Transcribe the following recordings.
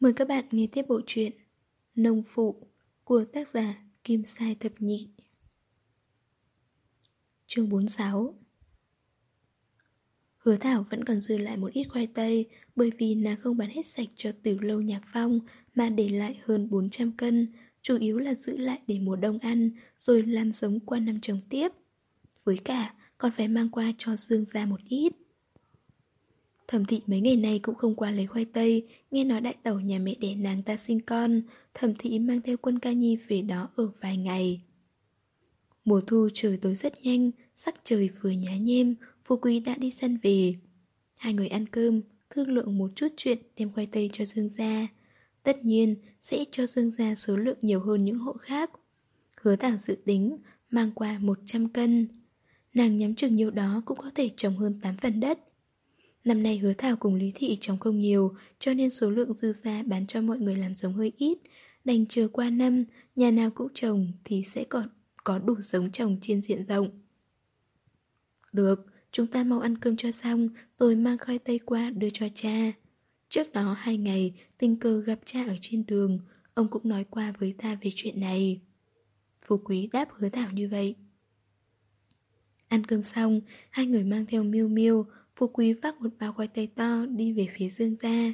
Mời các bạn nghe tiếp bộ truyện Nông Phụ của tác giả Kim Sai Thập Nhị Chương 46 Hứa Thảo vẫn còn dư lại một ít khoai tây bởi vì nàng không bán hết sạch cho Tiểu lâu nhạc phong mà để lại hơn 400 cân, chủ yếu là giữ lại để mùa đông ăn rồi làm giống qua năm trồng tiếp. Với cả, còn phải mang qua cho Dương ra một ít. Thẩm thị mấy ngày nay cũng không qua lấy khoai tây, nghe nói đại tẩu nhà mẹ đẻ nàng ta sinh con, thẩm thị mang theo quân ca nhi về đó ở vài ngày. Mùa thu trời tối rất nhanh, sắc trời vừa nhá nhem, Phú Quý đã đi săn về. Hai người ăn cơm, thương lượng một chút chuyện đem khoai tây cho Dương gia. Tất nhiên, sẽ cho Dương gia số lượng nhiều hơn những hộ khác. Hứa tảng dự tính, mang qua 100 cân. Nàng nhắm chừng nhiều đó cũng có thể trồng hơn 8 phần đất. Năm nay hứa thảo cùng Lý Thị trồng không nhiều, cho nên số lượng dư ra bán cho mọi người làm giống hơi ít. Đành chờ qua năm, nhà nào cũng trồng thì sẽ còn có đủ giống trồng trên diện rộng. Được, chúng ta mau ăn cơm cho xong, rồi mang khoai tây qua đưa cho cha. Trước đó hai ngày, tình cờ gặp cha ở trên đường, ông cũng nói qua với ta về chuyện này. Phú Quý đáp hứa thảo như vậy. Ăn cơm xong, hai người mang theo miêu miêu, Phú Quý vác một bao khoai tây to đi về phía Dương Gia.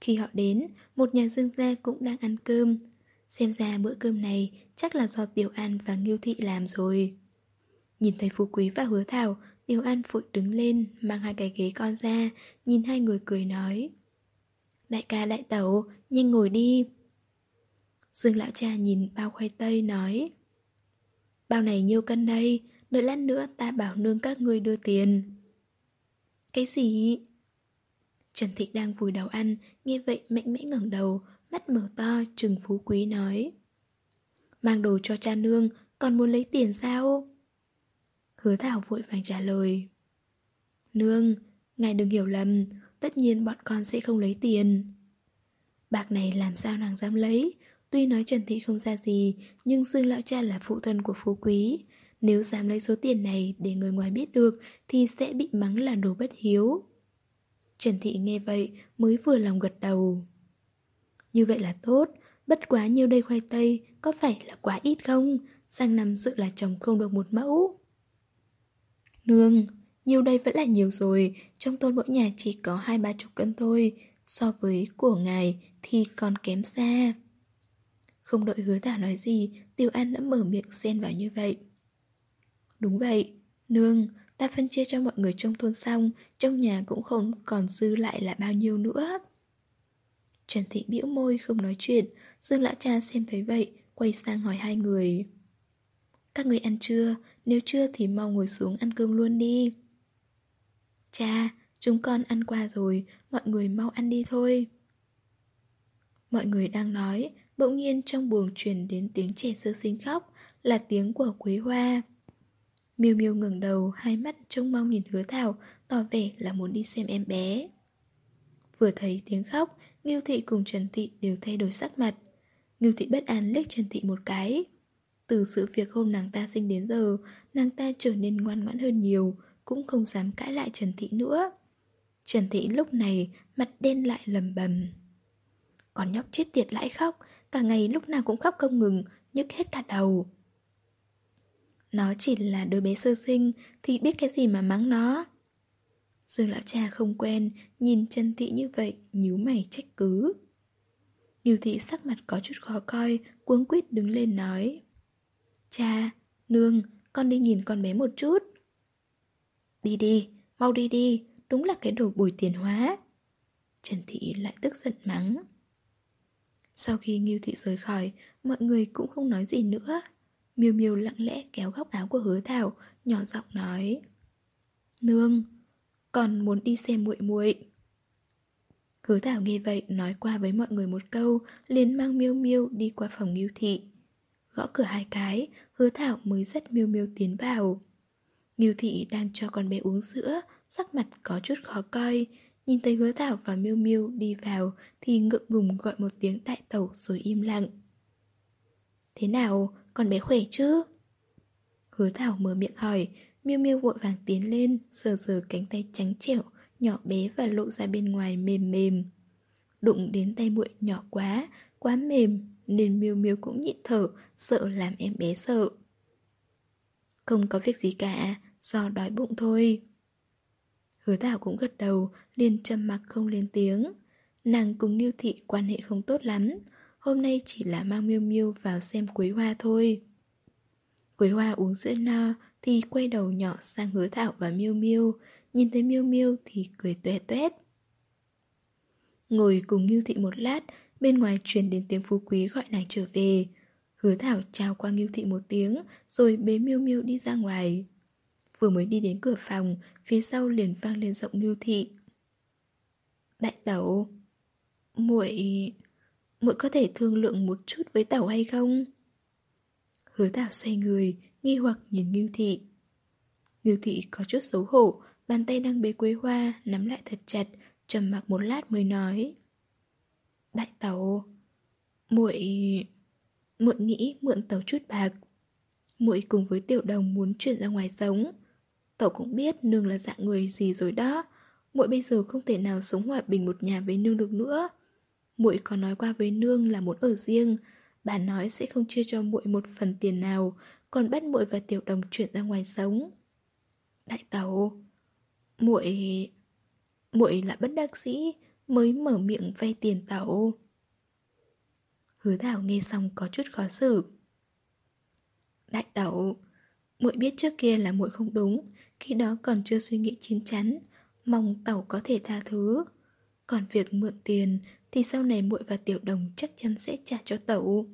Khi họ đến, một nhà Dương Gia cũng đang ăn cơm. Xem ra bữa cơm này chắc là do Tiểu An và Nghiêu Thị làm rồi. Nhìn thấy Phú Quý và Hứa Thảo, Tiểu An vội đứng lên, mang hai cái ghế con ra, nhìn hai người cười nói. Đại ca đại tẩu, nhanh ngồi đi. Dương lão cha nhìn bao khoai tây nói. Bao này nhiêu cân đây, đợi lát nữa ta bảo nương các ngươi đưa tiền. Cái gì? Trần Thị đang vùi đầu ăn, nghe vậy mạnh mẽ ngẩng đầu, mắt mở to, trừng phú quý nói. Mang đồ cho cha nương, còn muốn lấy tiền sao? Hứa Thảo vội vàng trả lời. Nương, ngài đừng hiểu lầm, tất nhiên bọn con sẽ không lấy tiền. Bạc này làm sao nàng dám lấy, tuy nói Trần Thị không ra gì, nhưng Dương Lão Cha là phụ thân của phú quý, nếu dám lấy số tiền này để người ngoài biết được thì sẽ bị mắng là đồ bất hiếu. Trần Thị nghe vậy mới vừa lòng gật đầu. Như vậy là tốt, bất quá nhiêu đây khoai tây có phải là quá ít không? Sang năm dự là chồng không được một mẫu. Nương, nhiêu đây vẫn là nhiều rồi, trong thôn mỗi nhà chỉ có hai ba chục cân thôi, so với của ngài thì còn kém xa. Không đợi hứa tả nói gì, Tiêu An đã mở miệng xen vào như vậy. Đúng vậy, nương, ta phân chia cho mọi người trong thôn xong, trong nhà cũng không còn dư lại là bao nhiêu nữa. Trần Thị bĩu môi không nói chuyện, Dương Lão Cha xem thấy vậy, quay sang hỏi hai người. Các người ăn chưa? Nếu chưa thì mau ngồi xuống ăn cơm luôn đi. Cha, chúng con ăn qua rồi, mọi người mau ăn đi thôi. Mọi người đang nói, bỗng nhiên trong buồng truyền đến tiếng trẻ sơ sinh khóc, là tiếng của Quế Hoa. Miêu Miêu ngừng đầu, hai mắt trông mong nhìn hứa thảo, tỏ vẻ là muốn đi xem em bé. Vừa thấy tiếng khóc, Ngưu Thị cùng Trần Thị đều thay đổi sắc mặt. Ngưu Thị bất an liếc Trần Thị một cái. Từ sự việc hôm nàng ta sinh đến giờ, nàng ta trở nên ngoan ngoãn hơn nhiều, cũng không dám cãi lại Trần Thị nữa. Trần Thị lúc này mặt đen lại lầm bầm. Còn nhóc chết tiệt lại khóc, cả ngày lúc nào cũng khóc không ngừng, nhức hết cả đầu. Nó chỉ là đứa bé sơ sinh Thì biết cái gì mà mắng nó? Dương lão cha không quen Nhìn chân thị như vậy nhíu mày trách cứ. Điều thị sắc mặt có chút khó coi Cuống quýt đứng lên nói Cha, nương Con đi nhìn con bé một chút. Đi đi, mau đi đi Đúng là cái đồ bùi tiền hóa. Trần Thị lại tức giận mắng. Sau khi Nghiêu Thị rời khỏi Mọi người cũng không nói gì nữa. Miêu Miêu lặng lẽ kéo góc áo của hứa thảo Nhỏ giọng nói. Nương Còn muốn đi xem muội muội. Hứa thảo nghe vậy Nói qua với mọi người một câu liền mang miêu miêu đi qua phòng nghiêu thị. Gõ cửa hai cái Hứa thảo mới dắt miêu miêu tiến vào. Nghiêu thị đang cho con bé uống sữa Sắc mặt có chút khó coi. Nhìn thấy hứa thảo và miêu miêu đi vào Thì ngượng ngùng gọi một tiếng đại tẩu rồi im lặng. Thế nào, con bé khỏe chứ? Hứa Thảo mở miệng hỏi, Miêu Miêu vội vàng tiến lên, sờ sờ cánh tay trắng trẻo, nhỏ bé và lộ ra bên ngoài mềm mềm. đụng đến tay muội nhỏ quá, quá mềm nên Miêu Miêu cũng nhịn thở, sợ làm em bé sợ. Không có việc gì cả, do đói bụng thôi. Hứa Thảo cũng gật đầu, liền trầm mặc không lên tiếng. Nàng cùng Niêu Thị quan hệ không tốt lắm, hôm nay chỉ là mang Miêu Miêu vào xem Quế Hoa thôi. Quế Hoa uống sữa no thì quay đầu nhỏ sang Hứa Thảo và Miêu Miêu, nhìn thấy Miêu Miêu thì cười toe toét. Ngồi cùng Ngưu Thị một lát, bên ngoài truyền đến tiếng phú quý gọi nàng trở về. Hứa Thảo chào qua Ngưu Thị một tiếng, rồi bế Miêu Miêu đi ra ngoài. Vừa mới đi đến cửa phòng, phía sau liền vang lên giọng Ngưu Thị. Đại tẩu, muội muội có thể thương lượng một chút với tẩu hay không? Hứa Tảo xoay người, nghi hoặc nhìn Ngưu Thị. Ngưu Thị có chút xấu hổ, bàn tay đang bế quế hoa, nắm lại thật chặt, trầm mặc một lát mới nói. Đại tàu, muội muội nghĩ mượn tàu chút bạc. Muội cùng với tiểu đồng muốn chuyển ra ngoài sống. Tàu cũng biết nương là dạng người gì rồi đó. Muội bây giờ không thể nào sống hòa bình một nhà với nương được nữa. Muội có nói qua với nương là muốn ở riêng, bà nói sẽ không chia cho muội một phần tiền nào, còn bắt muội và tiểu đồng chuyển ra ngoài sống. Đại tàu, muội muội là bất đắc sĩ mới mở miệng vay tiền tàu. Hứa Thảo nghe xong có chút khó xử. Đại tẩu, muội biết trước kia là muội không đúng, khi đó còn chưa suy nghĩ chín chắn, mong tẩu có thể tha thứ. Còn việc mượn tiền thì sau này muội và tiểu đồng chắc chắn sẽ trả cho tẩu.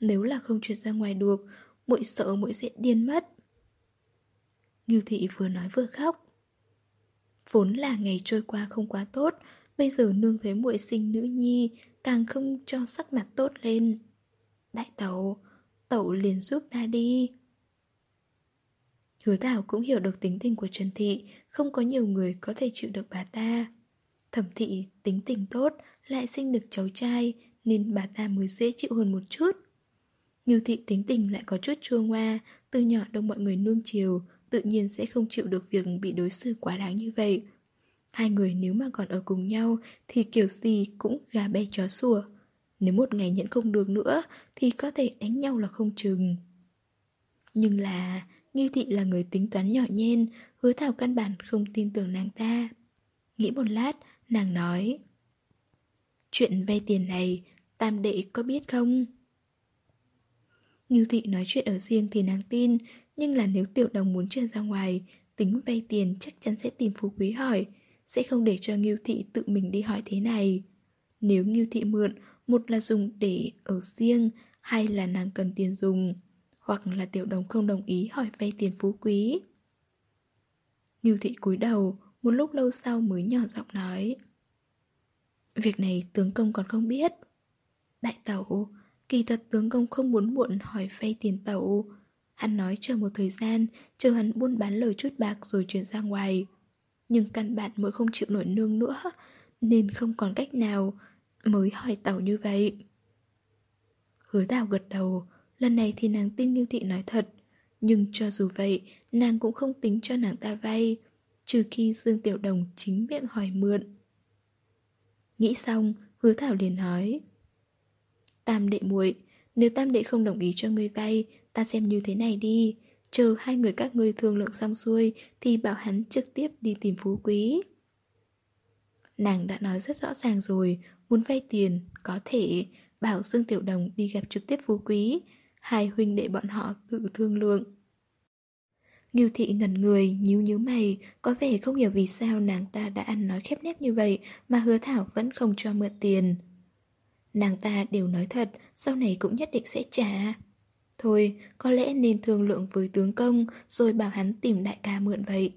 Nếu là không chuyển ra ngoài được, muội sợ muội sẽ điên mất. Ngưu thị vừa nói vừa khóc. Vốn là ngày trôi qua không quá tốt, bây giờ nương thấy muội sinh nữ nhi, càng không cho sắc mặt tốt lên. Đại tẩu, tẩu liền giúp ta đi. Hứa Thảo cũng hiểu được tính tình của Trần Thị, không có nhiều người có thể chịu được bà ta. Thẩm Thị tính tình tốt, lại sinh được cháu trai, nên bà ta mới dễ chịu hơn một chút. Ngưu Thị tính tình lại có chút chua ngoa, từ nhỏ được mọi người nuông chiều, tự nhiên sẽ không chịu được việc bị đối xử quá đáng như vậy. Hai người nếu mà còn ở cùng nhau thì kiểu gì cũng gà bay chó sủa. Nếu một ngày nhẫn không được nữa thì có thể đánh nhau là không chừng. Nhưng là Ngưu Thị là người tính toán nhỏ nhen, hứa thảo căn bản không tin tưởng nàng ta. Nghĩ một lát, nàng nói Chuyện vay tiền này, tam đệ có biết không? Ngưu Thị nói chuyện ở riêng thì nàng tin, nhưng là nếu tiểu đồng muốn chuyển ra ngoài, tính vay tiền chắc chắn sẽ tìm phú quý hỏi, sẽ không để cho Ngưu Thị tự mình đi hỏi thế này. Nếu Ngưu Thị mượn, một là dùng để ở riêng, hay là nàng cần tiền dùng, hoặc là tiểu đồng không đồng ý hỏi vay tiền phú quý. Ngưu Thị cúi đầu, một lúc lâu sau mới nhỏ giọng nói. Việc này tướng công còn không biết. Đại tẩu, kỳ thật tướng công không muốn muộn hỏi vay tiền tẩu, Hắn nói chờ một thời gian, chờ hắn buôn bán lời chút bạc rồi chuyển ra ngoài. Nhưng căn bản mới không chịu nổi nương nữa, nên không còn cách nào mới hỏi tàu như vậy. Hứa đào gật đầu, lần này thì nàng tin Nghiêu Thị nói thật. Nhưng cho dù vậy, nàng cũng không tính cho nàng ta vay, trừ khi Dương Tiểu Đồng chính miệng hỏi mượn. Nghĩ xong, hứa thảo liền nói. Tam đệ muội nếu tam đệ không đồng ý cho ngươi vay Ta xem như thế này đi. Chờ hai người các ngươi thương lượng xong xuôi Thì bảo hắn trực tiếp đi tìm phú quý. Nàng đã nói rất rõ ràng rồi Muốn vay tiền Có thể. Bảo Dương Tiểu Đồng đi gặp trực tiếp phú quý. Hai huynh đệ bọn họ tự thương lượng. Nghiêu thị ngẩn người, nhíu nhíu mày, có vẻ không hiểu vì sao nàng ta đã ăn nói khép nép như vậy mà hứa thảo vẫn không cho mượn tiền. Nàng ta đều nói thật, sau này cũng nhất định sẽ trả. Thôi, có lẽ nên thương lượng với tướng công rồi bảo hắn tìm đại ca mượn vậy.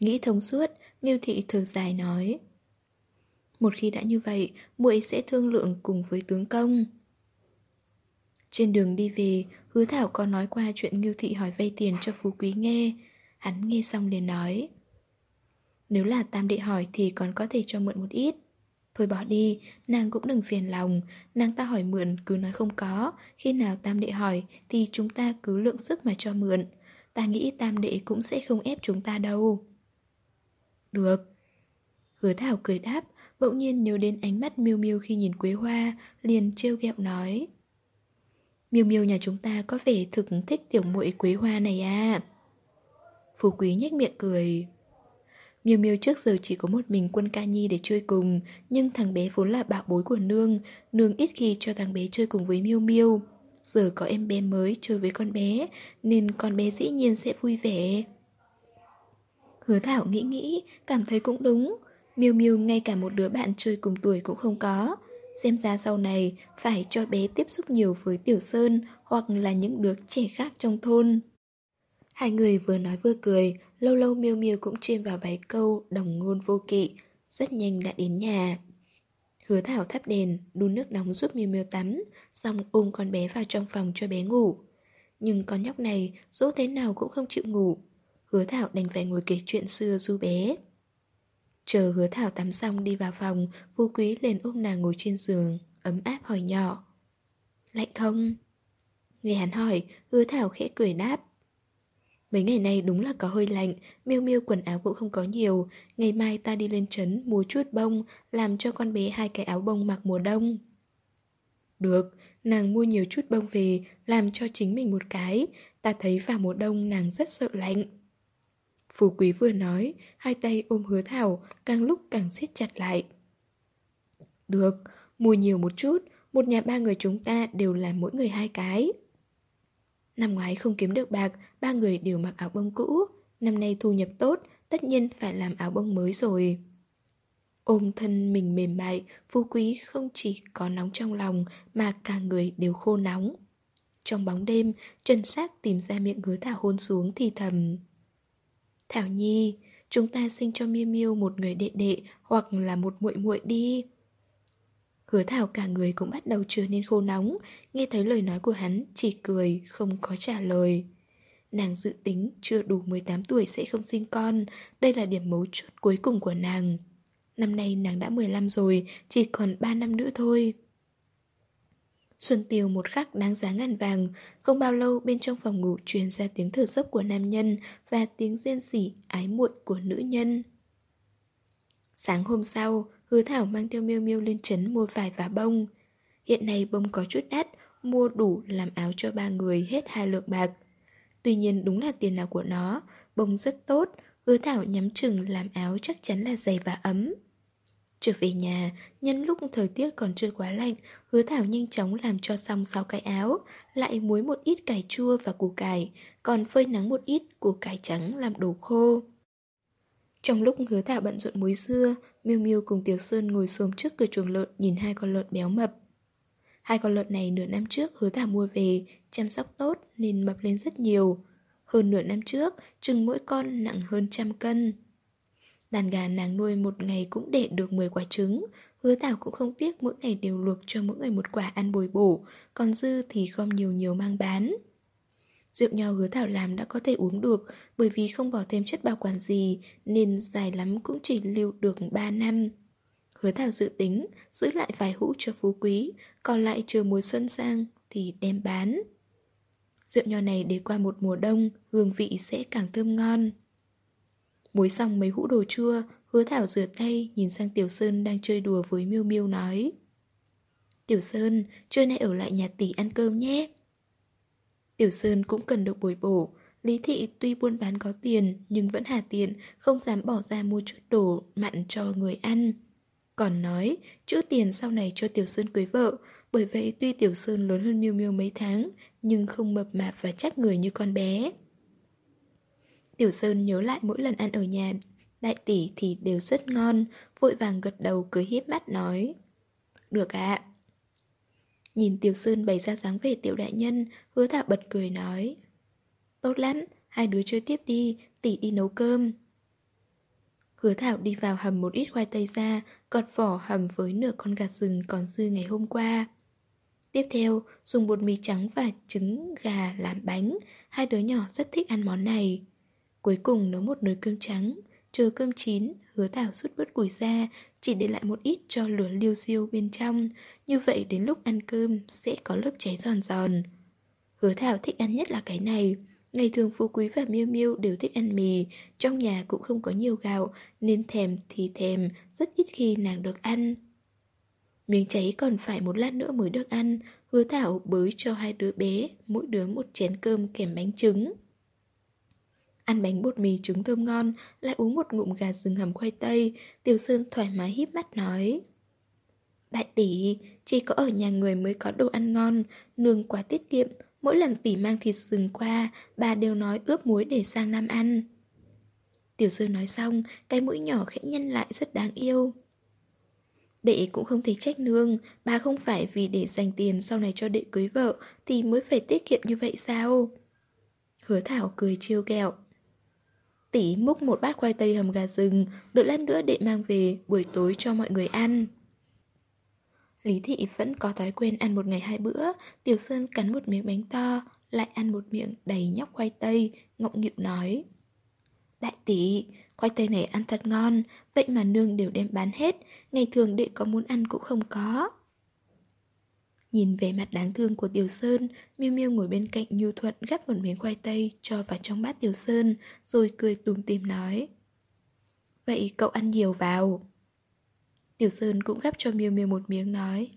Nghĩ thông suốt, Nghiêu thị thở dài nói. Một khi đã như vậy, muội sẽ thương lượng cùng với tướng công. Trên đường đi về, Hứa Thảo có nói qua chuyện Ngưu thị hỏi vay tiền cho Phú Quý nghe. Hắn nghe xong liền nói. Nếu là tam đệ hỏi thì còn có thể cho mượn một ít. Thôi bỏ đi, nàng cũng đừng phiền lòng Nàng ta hỏi mượn cứ nói không có Khi nào tam đệ hỏi Thì chúng ta cứ lượng sức mà cho mượn Ta nghĩ tam đệ cũng sẽ không ép chúng ta đâu Được Hứa thảo cười đáp bỗng nhiên nhớ đến ánh mắt miêu miêu khi nhìn quế hoa, liền trêu ghẹo nói. Miêu miêu nhà chúng ta có vẻ thực thích tiểu muội quế hoa này à. Phú quý nhếch miệng cười. Miêu Miêu trước giờ chỉ có một mình quân ca nhi để chơi cùng, nhưng thằng bé vốn là bảo bối của nương, nương ít khi cho thằng bé chơi cùng với Miêu Miêu. Giờ có em bé mới chơi với con bé, nên con bé dĩ nhiên sẽ vui vẻ. Hứa Thảo nghĩ nghĩ, cảm thấy cũng đúng. Miêu Miêu ngay cả một đứa bạn chơi cùng tuổi cũng không có. Xem ra sau này phải cho bé tiếp xúc nhiều với Tiểu Sơn hoặc là những đứa trẻ khác trong thôn. Hai người vừa nói vừa cười, lâu lâu miêu miêu cũng chuyên vào vài câu đồng ngôn vô kỵ, rất nhanh đã đến nhà. Hứa Thảo thắp đèn, đun nước nóng giúp miêu miêu tắm, xong ôm con bé vào trong phòng cho bé ngủ. Nhưng con nhóc này dỗ thế nào cũng không chịu ngủ. Hứa Thảo đành phải ngồi kể chuyện xưa du bé. Chờ hứa Thảo tắm xong đi vào phòng, vô quý lên ôm nàng ngồi trên giường, ấm áp hỏi nhỏ. Lạnh không? Nghe hắn hỏi, hứa Thảo khẽ cười đáp. Mấy ngày nay đúng là có hơi lạnh, miêu miêu quần áo cũng không có nhiều. Ngày mai ta đi lên trấn mua chút bông, làm cho con bé hai cái áo bông mặc mùa đông. Được, nàng mua nhiều chút bông về, làm cho chính mình một cái. Ta thấy vào mùa đông nàng rất sợ lạnh. Phú quý vừa nói, hai tay ôm hứa thảo, càng lúc càng siết chặt lại. Được, mua nhiều một chút, một nhà ba người chúng ta đều là mỗi người hai cái. Năm ngoái không kiếm được bạc, ba người đều mặc áo bông cũ. Năm nay thu nhập tốt, tất nhiên phải làm áo bông mới rồi. Ôm thân mình mềm mại, phú quý không chỉ có nóng trong lòng mà cả người đều khô nóng. Trong bóng đêm, Trần Sắc tìm ra miệng hứa Thảo hôn xuống thì thầm. Thảo Nhi, chúng ta sinh cho Miêu Miêu một người đệ đệ hoặc là một muội muội đi. Hứa Thảo cả người cũng bắt đầu trở nên khô nóng, nghe thấy lời nói của hắn chỉ cười, không có trả lời. Nàng dự tính chưa đủ 18 tuổi sẽ không sinh con, đây là điểm mấu chốt cuối cùng của nàng. Năm nay nàng đã 15 rồi, chỉ còn 3 năm nữa thôi. Xuân Tiêu một khắc đáng giá ngàn vàng, không bao lâu bên trong phòng ngủ truyền ra tiếng thở dốc của nam nhân và tiếng riêng rỉ ái muội của nữ nhân. Sáng hôm sau, Hứa Thảo mang theo miêu miêu lên trấn mua vải và bông. Hiện nay bông có chút đắt, mua đủ làm áo cho ba người hết hai lượng bạc. Tuy nhiên đúng là tiền nào của nó, bông rất tốt, hứa Thảo nhắm chừng làm áo chắc chắn là dày và ấm. Trở về nhà, nhân lúc thời tiết còn chưa quá lạnh, hứa Thảo nhanh chóng làm cho xong 6 cái áo, lại muối một ít cải chua và củ cải, còn phơi nắng một ít củ cải trắng làm đồ khô. Trong lúc hứa thảo bận rộn muối dưa, Miêu Miêu cùng Tiểu Sơn ngồi xổm trước cửa chuồng lợn nhìn hai con lợn béo mập. Hai con lợn này nửa năm trước hứa thảo mua về, chăm sóc tốt nên mập lên rất nhiều. Hơn nửa năm trước, chừng mỗi con nặng hơn trăm cân. Đàn gà nàng nuôi một ngày cũng để được 10 quả trứng, hứa thảo cũng không tiếc mỗi ngày đều luộc cho mỗi người một quả ăn bồi bổ, còn dư thì gom nhiều nhiều mang bán. Rượu nho hứa thảo làm đã có thể uống được bởi vì không bỏ thêm chất bảo quản gì nên dài lắm cũng chỉ lưu được 3 năm. Hứa thảo dự tính giữ lại vài hũ cho phú quý, còn lại chờ mùa xuân sang thì đem bán. Rượu nho này để qua một mùa đông, hương vị sẽ càng thơm ngon. Muối xong mấy hũ đồ chua, hứa thảo rửa tay nhìn sang Tiểu Sơn đang chơi đùa với Miêu Miêu nói. Tiểu Sơn, trưa nay ở lại nhà tỷ ăn cơm nhé. Tiểu Sơn cũng cần được bồi bổ. Lý Thị tuy buôn bán có tiền nhưng vẫn hà tiện, không dám bỏ ra mua chút đồ mặn cho người ăn. Còn nói, chữ tiền sau này cho Tiểu Sơn cưới vợ, bởi vậy tuy Tiểu Sơn lớn hơn Miêu Miêu mấy tháng, nhưng không mập mạp và chắc người như con bé. Tiểu Sơn nhớ lại mỗi lần ăn ở nhà đại tỷ thì đều rất ngon, vội vàng gật đầu cười hiếp mắt nói. Được ạ. Nhìn Tiểu Sơn bày ra dáng về tiểu đại nhân, hứa thả bật cười nói. Tốt lắm, hai đứa chơi tiếp đi, tỷ đi nấu cơm. Hứa Thảo đi vào hầm một ít khoai tây ra, gọt vỏ hầm với nửa con gà rừng còn dư ngày hôm qua. Tiếp theo, dùng bột mì trắng và trứng gà làm bánh, hai đứa nhỏ rất thích ăn món này. Cuối cùng nấu một nồi cơm trắng, chờ cơm chín, hứa Thảo rút bớt củi ra, chỉ để lại một ít cho lửa liêu xiêu bên trong, như vậy đến lúc ăn cơm sẽ có lớp cháy giòn giòn. Hứa Thảo thích ăn nhất là cái này, Ngày thường Phú Quý và Miêu Miêu đều thích ăn mì, trong nhà cũng không có nhiều gạo, nên thèm thì thèm, rất ít khi nàng được ăn. Miếng cháy còn phải một lát nữa mới được ăn, hứa thảo bới cho hai đứa bé, mỗi đứa một chén cơm kèm bánh trứng. Ăn bánh bột mì trứng thơm ngon, lại uống một ngụm gà rừng hầm khoai tây, Tiểu Sơn thoải mái híp mắt nói. Đại tỷ, chỉ có ở nhà người mới có đồ ăn ngon, nương quá tiết kiệm, mỗi lần tỷ mang thịt rừng qua, bà đều nói ướp muối để sang nam ăn. Tiểu Sơn nói xong, cái mũi nhỏ khẽ nhăn lại rất đáng yêu. Đệ cũng không thể trách nương, bà không phải vì để dành tiền sau này cho đệ cưới vợ thì mới phải tiết kiệm như vậy sao? Hứa Thảo cười trêu ghẹo. Tỷ múc một bát khoai tây hầm gà rừng, đợi lát nữa đệ mang về buổi tối cho mọi người ăn. Lý Thị vẫn có thói quen ăn một ngày hai bữa, Tiểu Sơn cắn một miếng bánh to, lại ăn một miệng đầy nhóc khoai tây, ngọng nghịu nói. Đại tỷ, khoai tây này ăn thật ngon, vậy mà nương đều đem bán hết, ngày thường đệ có muốn ăn cũng không có. Nhìn vẻ mặt đáng thương của Tiểu Sơn, Miêu Miêu ngồi bên cạnh Nhu Thuận gắp một miếng khoai tây cho vào trong bát Tiểu Sơn, rồi cười tùm tìm nói. Vậy cậu ăn nhiều vào. Tiểu Sơn cũng gắp cho Miêu Miêu một miếng nói.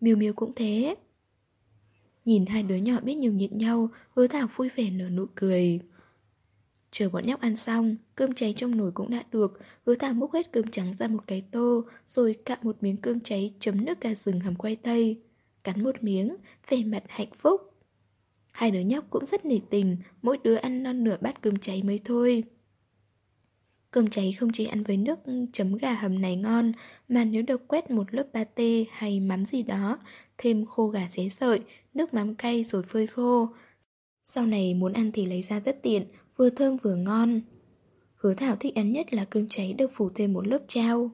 Miêu Miêu cũng thế. Nhìn hai đứa nhỏ biết nhường nhịn nhau, hứa thảo vui vẻ nở nụ cười. Chờ bọn nhóc ăn xong, cơm cháy trong nồi cũng đã được, hứa thảo múc hết cơm trắng ra một cái tô, rồi cạn một miếng cơm cháy chấm nước cà rừng hầm quay tây. Cắn một miếng, vẻ mặt hạnh phúc. Hai đứa nhóc cũng rất nể tình, mỗi đứa ăn non nửa bát cơm cháy mới thôi. Cơm cháy không chỉ ăn với nước ừ, chấm gà hầm này ngon, mà nếu được quét một lớp pate hay mắm gì đó, thêm khô gà xé sợi, nước mắm cay rồi phơi khô. Sau này muốn ăn thì lấy ra rất tiện, vừa thơm vừa ngon. Hứa Thảo thích ăn nhất là cơm cháy được phủ thêm một lớp trao.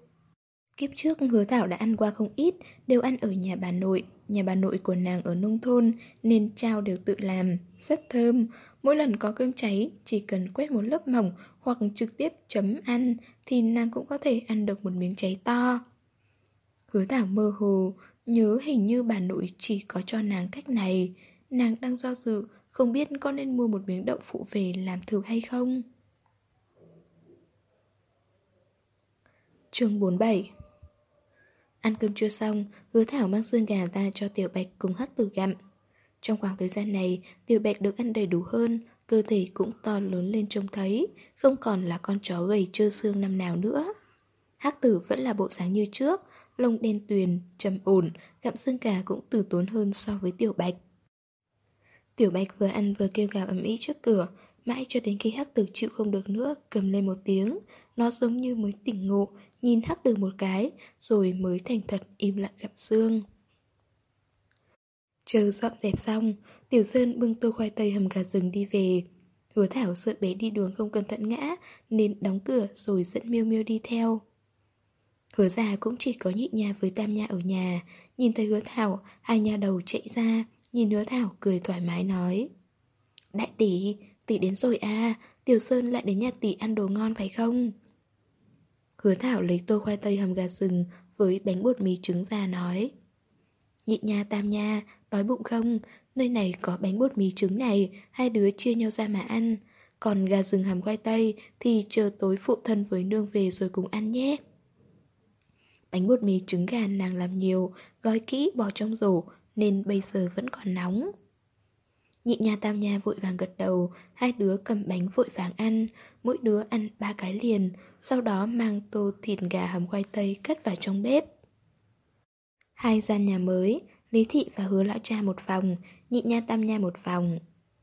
Kiếp trước hứa Thảo đã ăn qua không ít, đều ăn ở nhà bà nội. Nhà bà nội của nàng ở nông thôn nên trao đều tự làm, rất thơm. Mỗi lần có cơm cháy, chỉ cần quét một lớp mỏng hoặc trực tiếp chấm ăn thì nàng cũng có thể ăn được một miếng cháy to. Hứa Thảo mơ hồ, nhớ hình như bà nội chỉ có cho nàng cách này. Nàng đang do dự, không biết có nên mua một miếng đậu phụ về làm thử hay không. chương 47 Ăn cơm chưa xong, hứa thảo mang xương gà ra cho Tiểu Bạch cùng hắc tử gặm. Trong khoảng thời gian này, Tiểu Bạch được ăn đầy đủ hơn, cơ thể cũng to lớn lên trông thấy, không còn là con chó gầy trơ xương năm nào nữa. Hắc tử vẫn là bộ dáng như trước, lông đen tuyền, trầm ổn, gặm xương gà cũng tử tốn hơn so với Tiểu Bạch. Tiểu Bạch vừa ăn vừa kêu gào ầm ĩ trước cửa, mãi cho đến khi Hắc Tử chịu không được nữa, cầm lên một tiếng, nó giống như mới tỉnh ngộ, nhìn Hắc từ một cái, rồi mới thành thật im lặng gặp xương. Chờ dọn dẹp xong, Tiểu Sơn bưng tô khoai tây hầm gà rừng đi về. Hứa Thảo sợ bé đi đường không cẩn thận ngã, nên đóng cửa rồi dẫn Miêu Miêu đi theo. Hứa già cũng chỉ có nhị nha với tam nha ở nhà, nhìn thấy hứa Thảo, hai nha đầu chạy ra, nhìn hứa Thảo cười thoải mái nói. Đại tỷ, tỷ đến rồi à, Tiểu Sơn lại đến nhà tỷ ăn đồ ngon phải không? Hứa Thảo lấy tô khoai tây hầm gà rừng với bánh bột mì trứng ra nói. Nhị nha tam nha, đói bụng không? Nơi này có bánh bột mì trứng này, hai đứa chia nhau ra mà ăn. Còn gà rừng hầm khoai tây thì chờ tối phụ thân với nương về rồi cùng ăn nhé. Bánh bột mì trứng gà nàng làm nhiều, gói kỹ bỏ trong rổ nên bây giờ vẫn còn nóng. Nhị nha tam nha vội vàng gật đầu, hai đứa cầm bánh vội vàng ăn, mỗi đứa ăn ba cái liền, sau đó mang tô thịt gà hầm khoai tây cất vào trong bếp. Hai gian nhà mới, Lý Thị và Hứa Lão Cha một phòng, Nhị Nha Tam Nha một phòng.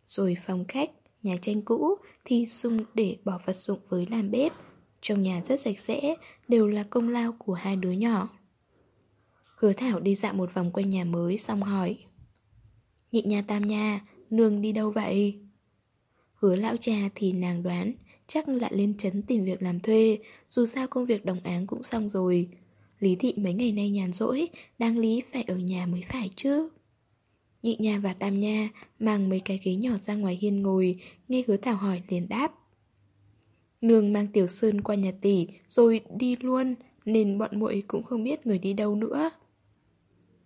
Rồi phòng khách, nhà tranh cũ thì dùng để bỏ vật dụng với làm bếp. Trong nhà rất sạch sẽ, đều là công lao của hai đứa nhỏ. Hứa Thảo đi dạo một vòng quanh nhà mới xong hỏi. Nhị Nha Tam Nha, nương đi đâu vậy? Hứa lão cha thì nàng đoán chắc lại lên trấn tìm việc làm thuê, dù sao công việc đồng áng cũng xong rồi, Lý thị mấy ngày nay nhàn rỗi, đang lý phải ở nhà mới phải chứ. Nhị nhà và tam nha mang mấy cái ghế nhỏ ra ngoài hiên ngồi, nghe hứa thảo hỏi liền đáp. Nương mang tiểu sơn qua nhà tỷ rồi đi luôn, nên bọn muội cũng không biết người đi đâu nữa.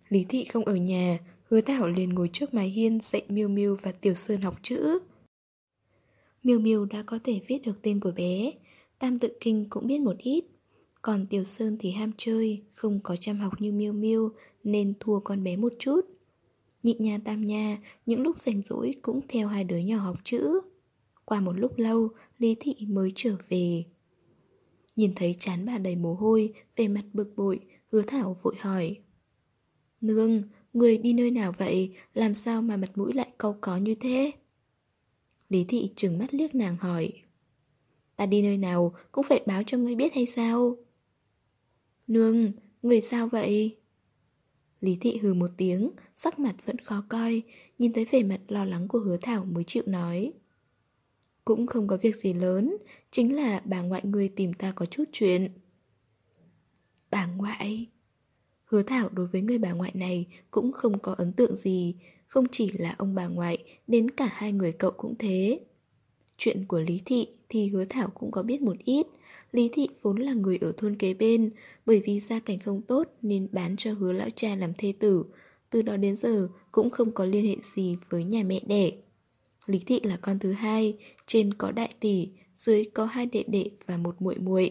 Lý thị không ở nhà, hứa thảo liền ngồi trước mái hiên dạy miêu miêu và tiểu sơn học chữ. Miêu Miêu đã có thể viết được tên của bé. Tam tự kinh cũng biết một ít. Còn Tiểu Sơn thì ham chơi Không có chăm học như Miêu Miêu Nên thua con bé một chút. Nhị nhà tam nha Những lúc rảnh rỗi cũng theo hai đứa nhỏ học chữ. Qua một lúc lâu Lý Thị mới trở về. Nhìn thấy chán bà đầy mồ hôi Về mặt bực bội Hứa Thảo vội hỏi. Nương, người đi nơi nào vậy? Làm sao mà mặt mũi lại câu có như thế? Lý Thị trừng mắt liếc nàng hỏi Ta đi nơi nào cũng phải báo cho ngươi biết hay sao? Nương, người sao vậy? Lý Thị hừ một tiếng, sắc mặt vẫn khó coi, nhìn thấy vẻ mặt lo lắng của hứa thảo mới chịu nói. Cũng không có việc gì lớn, chính là bà ngoại người tìm ta có chút chuyện. Bà ngoại? Hứa thảo đối với người bà ngoại này cũng không có ấn tượng gì, không chỉ là ông bà ngoại, đến cả hai người cậu cũng thế. Chuyện của Lý Thị thì hứa thảo cũng có biết một ít. Lý Thị vốn là người ở thôn kế bên, bởi vì gia cảnh không tốt nên bán cho hứa lão cha làm thê tử. Từ đó đến giờ cũng không có liên hệ gì với nhà mẹ đẻ. Lý Thị là con thứ hai, trên có đại tỷ, dưới có hai đệ đệ và một muội muội.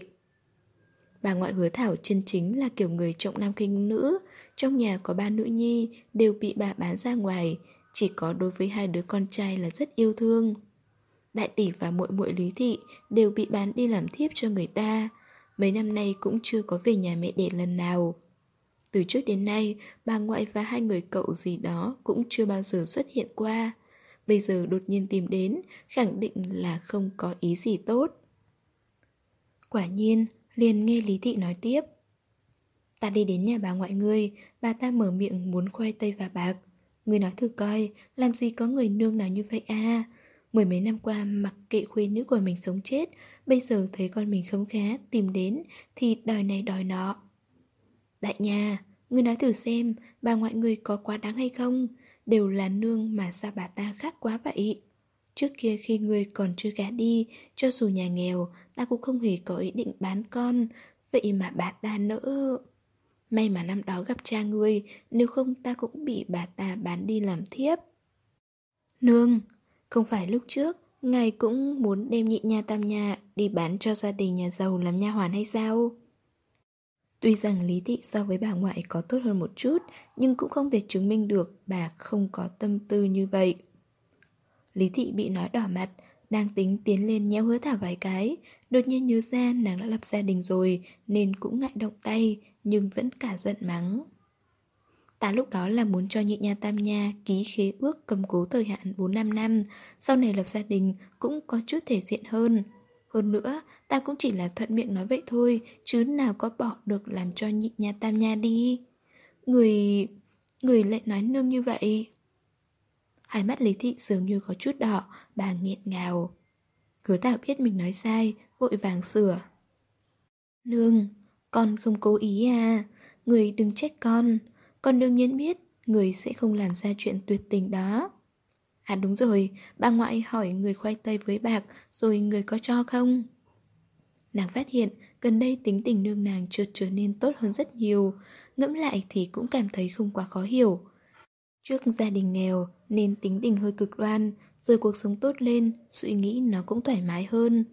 Bà ngoại hứa thảo chân chính là kiểu người trọng nam khinh nữ, trong nhà có ba nữ nhi đều bị bà bán ra ngoài, chỉ có đối với hai đứa con trai là rất yêu thương. Đại tỷ và muội muội Lý Thị đều bị bán đi làm thiếp cho người ta, mấy năm nay cũng chưa có về nhà mẹ đẻ lần nào. Từ trước đến nay, bà ngoại và hai người cậu gì đó cũng chưa bao giờ xuất hiện qua. Bây giờ đột nhiên tìm đến, khẳng định là không có ý gì tốt. Quả nhiên, liền nghe Lý Thị nói tiếp. Ta đi đến nhà bà ngoại ngươi, bà ta mở miệng muốn khoe tây và bạc. Ngươi nói thử coi, làm gì có người nương nào như vậy à? Mười mấy năm qua mặc kệ khuê nữ của mình sống chết, bây giờ thấy con mình không khá, tìm đến, thì đòi này đòi nọ. Đại nhà, ngươi nói thử xem, bà ngoại ngươi có quá đáng hay không? Đều là nương mà sao bà ta khác quá vậy? Trước kia khi ngươi còn chưa gả đi, cho dù nhà nghèo, ta cũng không hề có ý định bán con, vậy mà bà ta nỡ... May mà năm đó gặp cha ngươi, nếu không ta cũng bị bà ta bán đi làm thiếp. Nương, không phải lúc trước, ngài cũng muốn đem nhị nha tam nha đi bán cho gia đình nhà giàu làm nha hoàn hay sao? Tuy rằng Lý Thị so với bà ngoại có tốt hơn một chút, nhưng cũng không thể chứng minh được bà không có tâm tư như vậy. Lý Thị bị nói đỏ mặt, đang tính tiến lên nhéo hứa thảo vài cái, đột nhiên nhớ ra nàng đã lập gia đình rồi nên cũng ngại động tay, nhưng vẫn cả giận mắng. Ta lúc đó là muốn cho nhị nha tam nha ký khế ước cầm cố thời hạn 4-5 năm, sau này lập gia đình cũng có chút thể diện hơn. Hơn nữa, ta cũng chỉ là thuận miệng nói vậy thôi, chứ nào có bỏ được làm cho nhị nha tam nha đi. Người... người lại nói nương như vậy. Hai mắt Lý Thị dường như có chút đỏ, bà nghẹn ngào. Hứa tạo biết mình nói sai, vội vàng sửa. Nương, con không cố ý à, người đừng trách con. Con đương nhiên biết, người sẽ không làm ra chuyện tuyệt tình đó. À đúng rồi, bà ngoại hỏi người khoai tây với bạc, rồi người có cho không? Nàng phát hiện, gần đây tính tình nương nàng chợt trở nên tốt hơn rất nhiều. Ngẫm lại thì cũng cảm thấy không quá khó hiểu. Trước gia đình nghèo nên tính tình hơi cực đoan, rồi cuộc sống tốt lên, suy nghĩ nó cũng thoải mái hơn.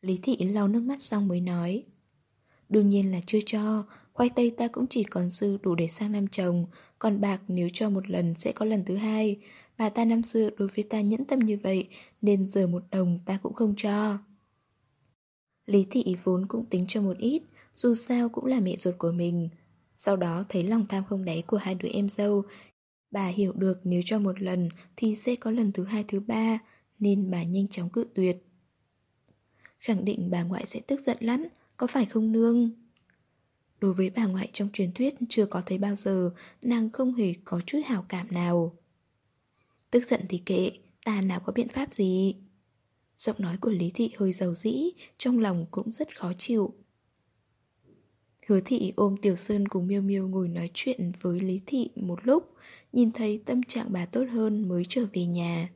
Lý thị lau nước mắt xong mới nói. Đương nhiên là chưa cho, khoai tây ta cũng chỉ còn dư đủ để sang năm chồng, còn bạc nếu cho một lần sẽ có lần thứ hai. Bà ta năm xưa đối với ta nhẫn tâm như vậy, nên giờ một đồng ta cũng không cho. Lý thị vốn cũng tính cho một ít, dù sao cũng là mẹ ruột của mình. Sau đó thấy lòng tham không đáy của hai đứa em dâu, bà hiểu được nếu cho một lần thì sẽ có lần thứ hai thứ ba, nên bà nhanh chóng cự tuyệt. Khẳng định bà ngoại sẽ tức giận lắm, có phải không nương? Đối với bà ngoại trong truyền thuyết chưa có thấy bao giờ, nàng không hề có chút hào cảm nào. Tức giận thì kệ, ta nào có biện pháp gì? Giọng nói của Lý Thị hơi giàu dĩ, trong lòng cũng rất khó chịu. Hứa Thị ôm Tiểu Sơn cùng Miêu Miêu ngồi nói chuyện với Lý Thị một lúc, nhìn thấy tâm trạng bà tốt hơn mới trở về nhà.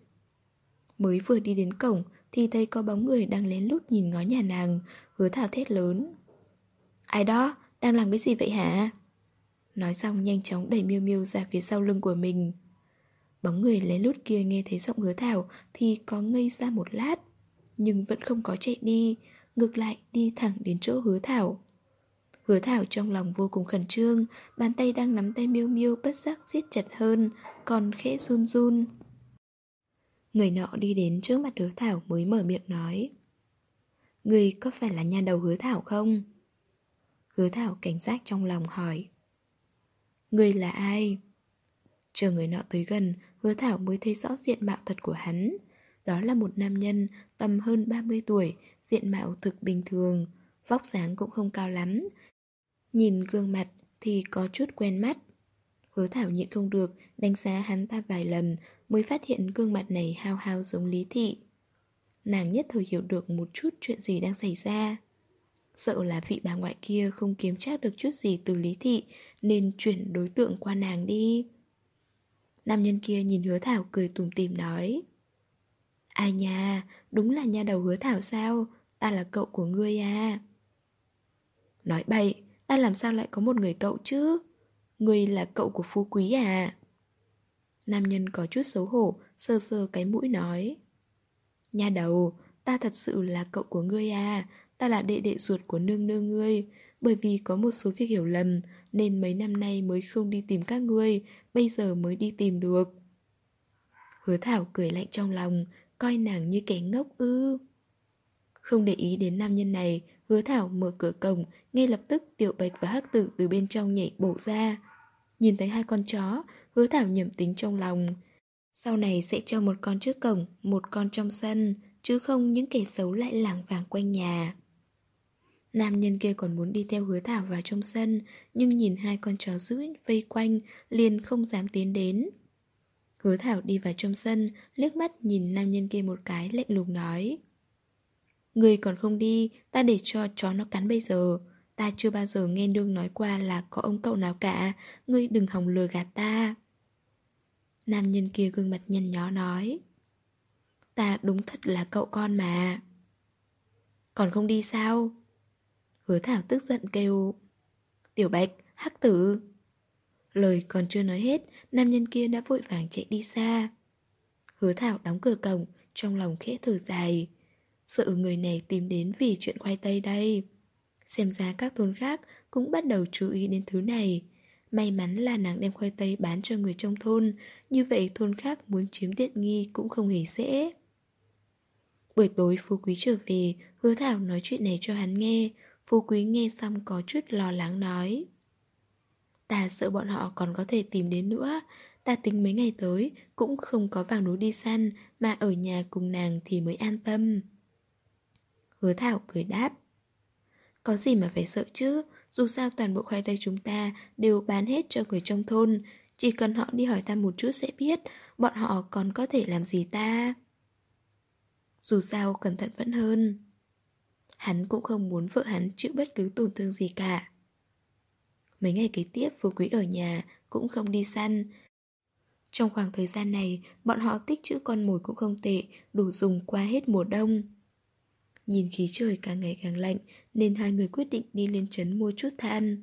Mới vừa đi đến cổng thì thấy có bóng người đang lén lút nhìn ngó nhà nàng, hứa thảo thét lớn. Ai đó, đang làm cái gì vậy hả? Nói xong nhanh chóng đẩy Miêu Miêu ra phía sau lưng của mình. Bóng người lén lút kia nghe thấy giọng hứa thảo thì có ngây ra một lát, nhưng vẫn không có chạy đi, ngược lại đi thẳng đến chỗ hứa thảo. Hứa thảo trong lòng vô cùng khẩn trương, bàn tay đang nắm tay miêu miêu bất giác siết chặt hơn, còn khẽ run run. Người nọ đi đến trước mặt hứa thảo mới mở miệng nói. Người có phải là nhà đầu hứa thảo không? Hứa thảo cảnh giác trong lòng hỏi. Người là ai? Chờ người nọ tới gần, hứa thảo mới thấy rõ diện mạo thật của hắn. Đó là một nam nhân tầm hơn 30 tuổi, diện mạo thực bình thường, vóc dáng cũng không cao lắm. Nhìn gương mặt thì có chút quen mắt. Hứa thảo nhịn không được, đánh giá hắn ta vài lần mới phát hiện gương mặt này hao hao giống Lý Thị. Nàng nhất thời hiểu được một chút chuyện gì đang xảy ra. Sợ là vị bà ngoại kia không kiếm chắc được chút gì từ Lý Thị nên chuyển đối tượng qua nàng đi. Nam nhân kia nhìn hứa thảo cười tùm tìm nói Ai nha, đúng là nha đầu hứa thảo sao Ta là cậu của ngươi à Nói bậy, ta làm sao lại có một người cậu chứ? Người là cậu của phú quý à? Nam nhân có chút xấu hổ Sơ sơ cái mũi nói. Nha đầu, ta thật sự là cậu của ngươi à? Ta là đệ đệ ruột của nương nương ngươi. Bởi vì có một số việc hiểu lầm Nên mấy năm nay mới không đi tìm các ngươi Bây giờ mới đi tìm được. Hứa Thảo cười lạnh trong lòng Coi nàng như kẻ ngốc ư. Không để ý đến nam nhân này Hứa Thảo mở cửa cổng, Ngay lập tức Tiểu Bạch và Hắc Tử từ bên trong nhảy bổ ra. Nhìn thấy hai con chó, Hứa Thảo nhầm tính trong lòng. Sau này sẽ cho một con trước cổng, Một con trong sân, Chứ không những kẻ xấu lại lảng vàng quanh nhà. Nam nhân kia còn muốn đi theo hứa thảo vào trong sân, Nhưng nhìn hai con chó dữ vây quanh, Liền không dám tiến đến. Hứa thảo đi vào trong sân, liếc mắt nhìn nam nhân kia một cái, lạnh lùng nói. Người còn không đi Ta để cho chó nó cắn bây giờ. Ta chưa bao giờ nghe nương nói qua là có ông cậu nào cả. Ngươi đừng hòng lừa gạt ta. Nam nhân kia gương mặt nhăn nhó nói. Ta đúng thật là cậu con mà. Còn không đi sao? Hứa Thảo tức giận kêu. Tiểu Bạch, hắc tử. Lời còn chưa nói hết Nam nhân kia đã vội vàng chạy đi xa. Hứa Thảo đóng cửa cổng Trong lòng khẽ thở dài. Sợ người này tìm đến vì chuyện khoai tây đây. Xem ra các thôn khác Cũng bắt đầu chú ý đến thứ này. May mắn là nàng đem khoai tây bán cho người trong thôn, Như vậy thôn khác muốn chiếm tiện nghi cũng không hề dễ. Buổi tối Phú Quý trở về, Hứa Thảo nói chuyện này cho hắn nghe. Phú Quý nghe xong có chút lo lắng nói, Ta sợ bọn họ còn có thể tìm đến nữa. Ta tính mấy ngày tới Cũng không có vào núi đi săn, Mà ở nhà cùng nàng thì mới an tâm. Hứa Thảo cười đáp. Có gì mà phải sợ chứ? Dù sao toàn bộ khoai tây chúng ta Đều bán hết cho người trong thôn. Chỉ cần họ đi hỏi ta một chút sẽ biết Bọn họ còn có thể làm gì ta. Dù sao cẩn thận vẫn hơn. Hắn cũng không muốn vợ hắn chịu bất cứ tổn thương gì cả. Mấy ngày kế tiếp, Phú Quý ở nhà Cũng không đi săn. Trong khoảng thời gian này, Bọn họ tích trữ con mồi cũng không tệ, Đủ dùng qua hết mùa đông. Nhìn khí trời càng ngày càng lạnh Nên hai người quyết định đi lên trấn mua chút than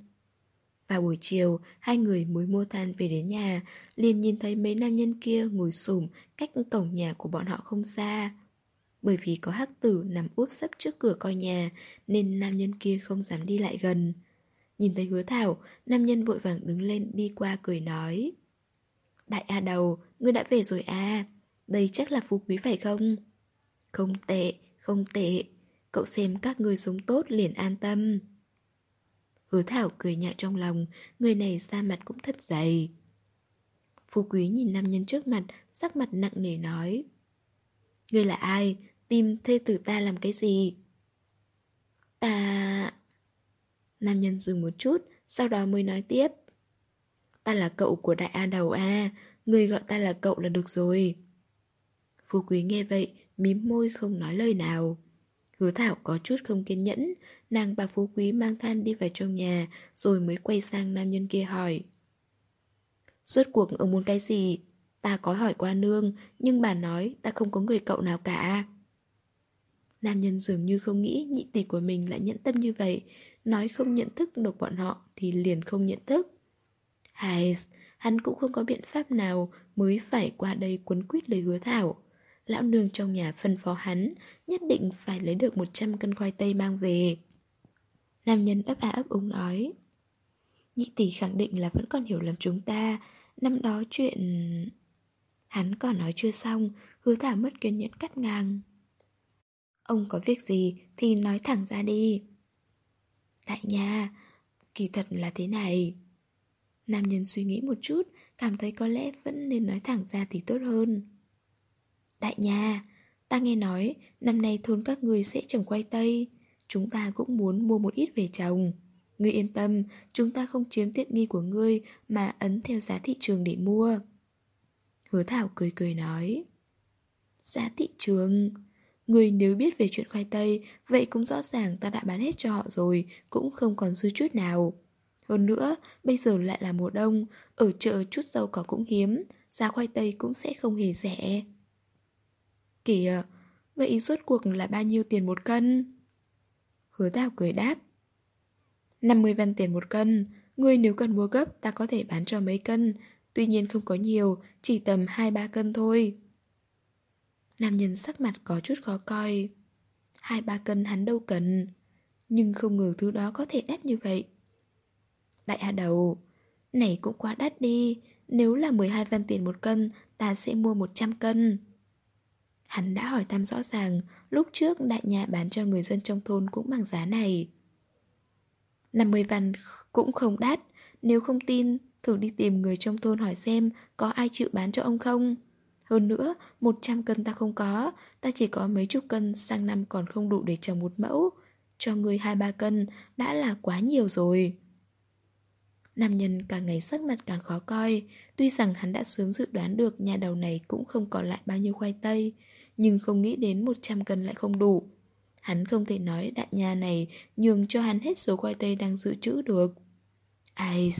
Vào buổi chiều Hai người mới mua than về đến nhà liền nhìn thấy mấy nam nhân kia ngồi sùm Cách cổng nhà của bọn họ không xa. Bởi vì có hắc tử nằm úp sấp trước cửa coi nhà Nên nam nhân kia không dám đi lại gần. Nhìn thấy hứa thảo Nam nhân vội vàng đứng lên đi qua cười nói. Đại A đầu Ngươi đã về rồi à? Đây chắc là phú quý phải không? Không tệ, không tệ. Cậu xem các người sống tốt liền an tâm Hứa thảo cười nhạo trong lòng Người này da mặt cũng thật dày Phú quý nhìn nam nhân trước mặt Sắc mặt nặng nề nói Ngươi là ai? Tìm thê tử ta làm cái gì? Ta... Nam nhân dừng một chút, sau đó mới nói tiếp. Ta là cậu của đại A đầu A, người gọi ta là cậu là được rồi. Phú Quý nghe vậy, mím môi không nói lời nào. Hứa Thảo có chút không kiên nhẫn, nàng bà Phú Quý mang than đi vào trong nhà, rồi mới quay sang nam nhân kia hỏi. Suốt cuộc ông muốn cái gì? Ta có hỏi qua nương, nhưng bà nói ta không có người cậu nào cả. Nam nhân dường như không nghĩ nhị tỷ của mình lại nhẫn tâm như vậy Nói không nhận thức được bọn họ Thì liền không nhận thức Hay, hắn cũng không có biện pháp nào mới phải qua đây quấn quýt lời hứa thảo. Lão nương trong nhà phân phó hắn, nhất định phải lấy được 100 cân khoai tây mang về. Nam nhân ấp á ấp úng nói. Nhị tỷ khẳng định là vẫn còn hiểu lầm chúng ta, năm đó chuyện... Hắn còn nói chưa xong, hứa thả mất kiên nhẫn cắt ngang. Ông có việc gì thì nói thẳng ra đi. Đại nha, kỳ thật là thế này. Nam nhân suy nghĩ một chút, cảm thấy có lẽ vẫn nên nói thẳng ra thì tốt hơn. Đại nhà, ta nghe nói năm nay thôn các người sẽ trồng khoai tây. Chúng ta cũng muốn mua một ít về trồng. Ngươi yên tâm, chúng ta không chiếm tiện nghi của ngươi mà ấn theo giá thị trường để mua. Hứa Thảo cười cười nói. Giá thị trường... Người nếu biết về chuyện khoai tây, vậy cũng rõ ràng ta đã bán hết cho họ rồi, cũng không còn dư chút nào. Hơn nữa, bây giờ lại là mùa đông, ở chợ chút rau cỏ cũng hiếm, giá khoai tây cũng sẽ không hề rẻ. Kìa, ờ, vậy suốt cuộc là bao nhiêu tiền một cân? Hứa Đào cười đáp. 50 văn tiền một cân, người nếu cần mua gấp ta có thể bán cho mấy cân, tuy nhiên không có nhiều, chỉ tầm 2-3 cân thôi. Nam nhân sắc mặt có chút khó coi. Hai ba cân hắn đâu cần, nhưng không ngờ thứ đó có thể đắt như vậy. Đại Hà Đầu, này cũng quá đắt đi, nếu là 12 văn tiền một cân, ta sẽ mua 100 cân. Hắn đã hỏi thăm rõ ràng, lúc trước đại nhà bán cho người dân trong thôn cũng bằng giá này. 50 văn cũng không đắt, nếu không tin, thử đi tìm người trong thôn hỏi xem có ai chịu bán cho ông không. Hơn nữa, 100 cân ta không có, ta chỉ có mấy chục cân sang năm còn không đủ để trồng một mẫu. Cho người 2-3 cân đã là quá nhiều rồi. Nam nhân càng ngày sắc mặt càng khó coi, tuy rằng hắn đã sớm dự đoán được nhà đầu này cũng không còn lại bao nhiêu khoai tây, nhưng không nghĩ đến 100 cân lại không đủ. Hắn không thể nói đại nhà này nhường cho hắn hết số khoai tây đang dự trữ được. Ai,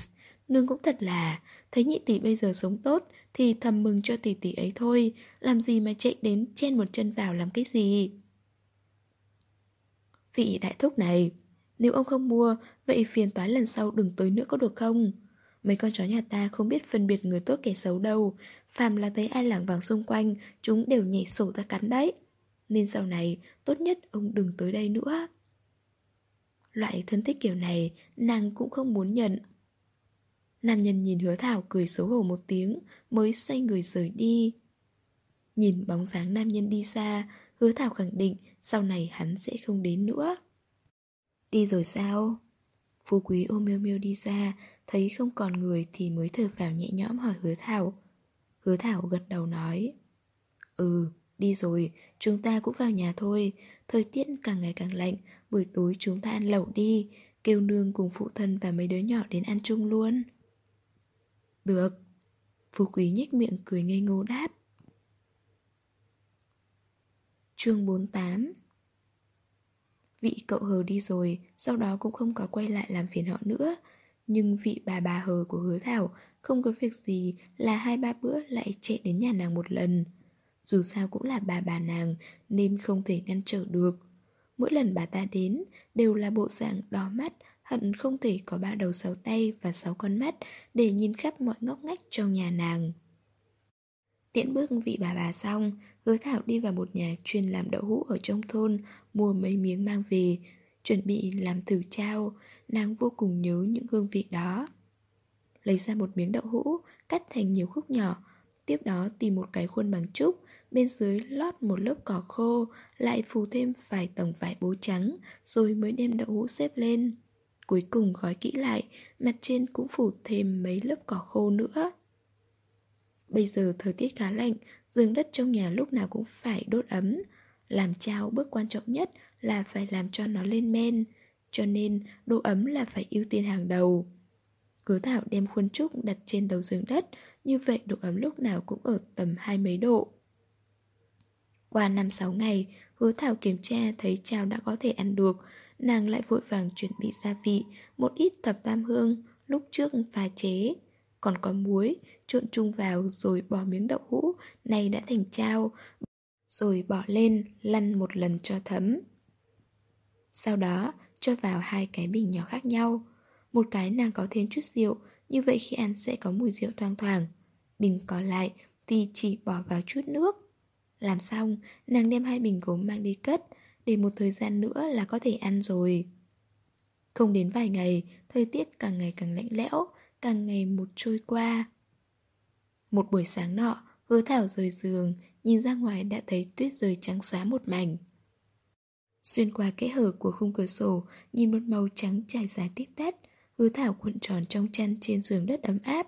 nương cũng thật là, thấy nhị tỷ bây giờ sống tốt thì thầm mừng cho tỷ tỷ ấy thôi, làm gì mà chạy đến chen một chân vào làm cái gì. Vị đại thúc này, nếu ông không mua, vậy phiền toái lần sau đừng tới nữa có được không? Mấy con chó nhà ta không biết phân biệt người tốt kẻ xấu đâu. Phàm là thấy ai lảng vàng xung quanh, Chúng đều nhảy sổ ra cắn đấy. Nên sau này, tốt nhất ông đừng tới đây nữa. Loại thân thích kiểu này, Nàng cũng không muốn nhận. Nam nhân nhìn hứa thảo cười xấu hổ một tiếng, Mới xoay người rời đi. Nhìn bóng dáng nam nhân đi xa, Hứa thảo khẳng định Sau này hắn sẽ không đến nữa. Đi rồi sao? Phú quý ôm miêu miêu đi ra Thấy không còn người thì mới thở vào nhẹ nhõm hỏi hứa thảo. Hứa thảo gật đầu nói Ừ, đi rồi, chúng ta cũng vào nhà thôi. Thời tiết càng ngày càng lạnh Buổi tối chúng ta ăn lẩu đi Kêu nương cùng phụ thân và mấy đứa nhỏ đến ăn chung luôn. Được. Phú quý nhếch miệng cười ngây ngô đáp. Chương 48 Vị cậu hờ đi rồi Sau đó cũng không có quay lại làm phiền họ nữa. Nhưng vị bà bà hờ của hứa thảo Không có việc gì Là hai ba bữa lại chạy đến nhà nàng một lần. Dù sao cũng là bà bà nàng Nên không thể ngăn trở được. Mỗi lần bà ta đến Đều là bộ dạng đỏ mắt hận không thể có ba đầu sáu tay và sáu con mắt để nhìn khắp mọi ngóc ngách trong nhà nàng. tiễn bước vị bà bà xong, hứa thảo đi vào một nhà chuyên làm đậu hũ ở trong thôn, mua mấy miếng mang về, chuẩn bị làm thử trao, nàng vô cùng nhớ những hương vị đó. Lấy ra một miếng đậu hũ, cắt thành nhiều khúc nhỏ, tiếp đó tìm một cái khuôn bằng trúc, bên dưới lót một lớp cỏ khô, lại phủ thêm vài tầng vải bố trắng, rồi mới đem đậu hũ xếp lên. Cuối cùng gói kỹ lại, mặt trên cũng phủ thêm mấy lớp cỏ khô nữa. Bây giờ thời tiết khá lạnh, giường đất trong nhà lúc nào cũng phải đốt ấm. Làm trao bước quan trọng nhất là phải làm cho nó lên men, cho nên độ ấm là phải ưu tiên hàng đầu. Cứ thảo đem khuôn trúc đặt trên đầu giường đất, như vậy độ ấm lúc nào cũng ở tầm hai mấy độ. Qua 5-6 ngày, hứa thảo kiểm tra thấy chao đã có thể ăn được, nàng lại vội vàng chuẩn bị gia vị, một ít thập tam hương, lúc trước pha chế. Còn có muối, trộn chung vào rồi bỏ miếng đậu hũ, này đã thành trao, rồi bỏ lên, lăn một lần cho thấm. Sau đó, cho vào hai cái bình nhỏ khác nhau. Một cái nàng có thêm chút rượu, như vậy khi ăn sẽ có mùi rượu thoang thoảng. Bình còn lại thì chỉ bỏ vào chút nước. Làm xong, nàng đem hai bình gốm mang đi cất, để một thời gian nữa là có thể ăn rồi. Không đến vài ngày, thời tiết càng ngày càng lạnh lẽo, càng ngày một trôi qua. Một buổi sáng nọ, hứa thảo rời giường, nhìn ra ngoài đã thấy tuyết rơi trắng xóa một mảnh. Xuyên qua kẽ hở của khung cửa sổ, nhìn một màu trắng trải dài tiếp tắt, hứa thảo cuộn tròn trong chăn trên giường đất ấm áp.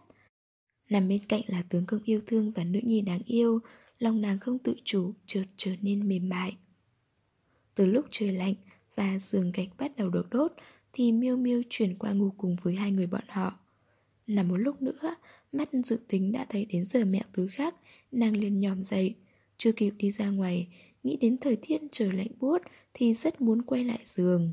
Nằm bên cạnh là tướng công yêu thương và nữ nhi đáng yêu, lòng nàng không tự chủ chợt trở nên mềm mại. Từ lúc trời lạnh và giường gạch bắt đầu được đốt, thì Miêu Miêu chuyển qua ngủ cùng với hai người bọn họ. Nằm một lúc nữa, mắt dự tính đã thấy đến giờ mẹ tứ khác, nàng liền nhòm dậy. Chưa kịp đi ra ngoài, nghĩ đến thời tiết trời lạnh buốt thì rất muốn quay lại giường.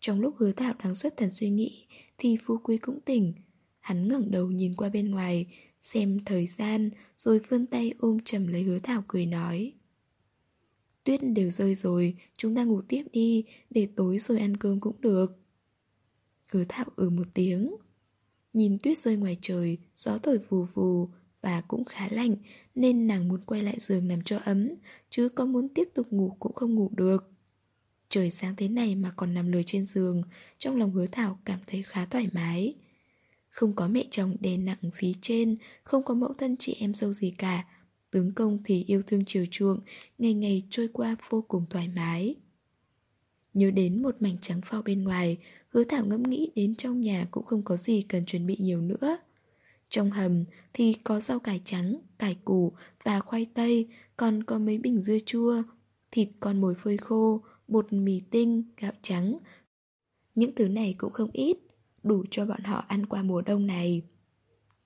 Trong lúc hứa thảo đang xuất thần suy nghĩ thì Phú Quý cũng tỉnh. Hắn ngẩng đầu nhìn qua bên ngoài, xem thời gian rồi vươn tay ôm chầm lấy hứa thảo cười nói. Tuyết đều rơi rồi, chúng ta ngủ tiếp đi, để tối rồi ăn cơm cũng được. Hứa thảo ừ một tiếng. Nhìn tuyết rơi ngoài trời, gió thổi vù vù và cũng khá lạnh nên nàng muốn quay lại giường nằm cho ấm, chứ có muốn tiếp tục ngủ cũng không ngủ được. Trời sáng thế này mà còn nằm lười trên giường, trong lòng hứa thảo cảm thấy khá thoải mái. Không có mẹ chồng đè nặng phí trên, không có mẫu thân chị em dâu gì cả. Tướng công thì yêu thương chiều chuộng, ngày ngày trôi qua vô cùng thoải mái. Nhớ đến một mảnh trắng phao bên ngoài, hứa thảo ngẫm nghĩ đến trong nhà cũng không có gì cần chuẩn bị nhiều nữa. Trong hầm thì có rau cải trắng, cải củ và khoai tây, còn có mấy bình dưa chua, thịt con mồi phơi khô, bột mì tinh, gạo trắng. Những thứ này cũng không ít, đủ cho bọn họ ăn qua mùa đông này.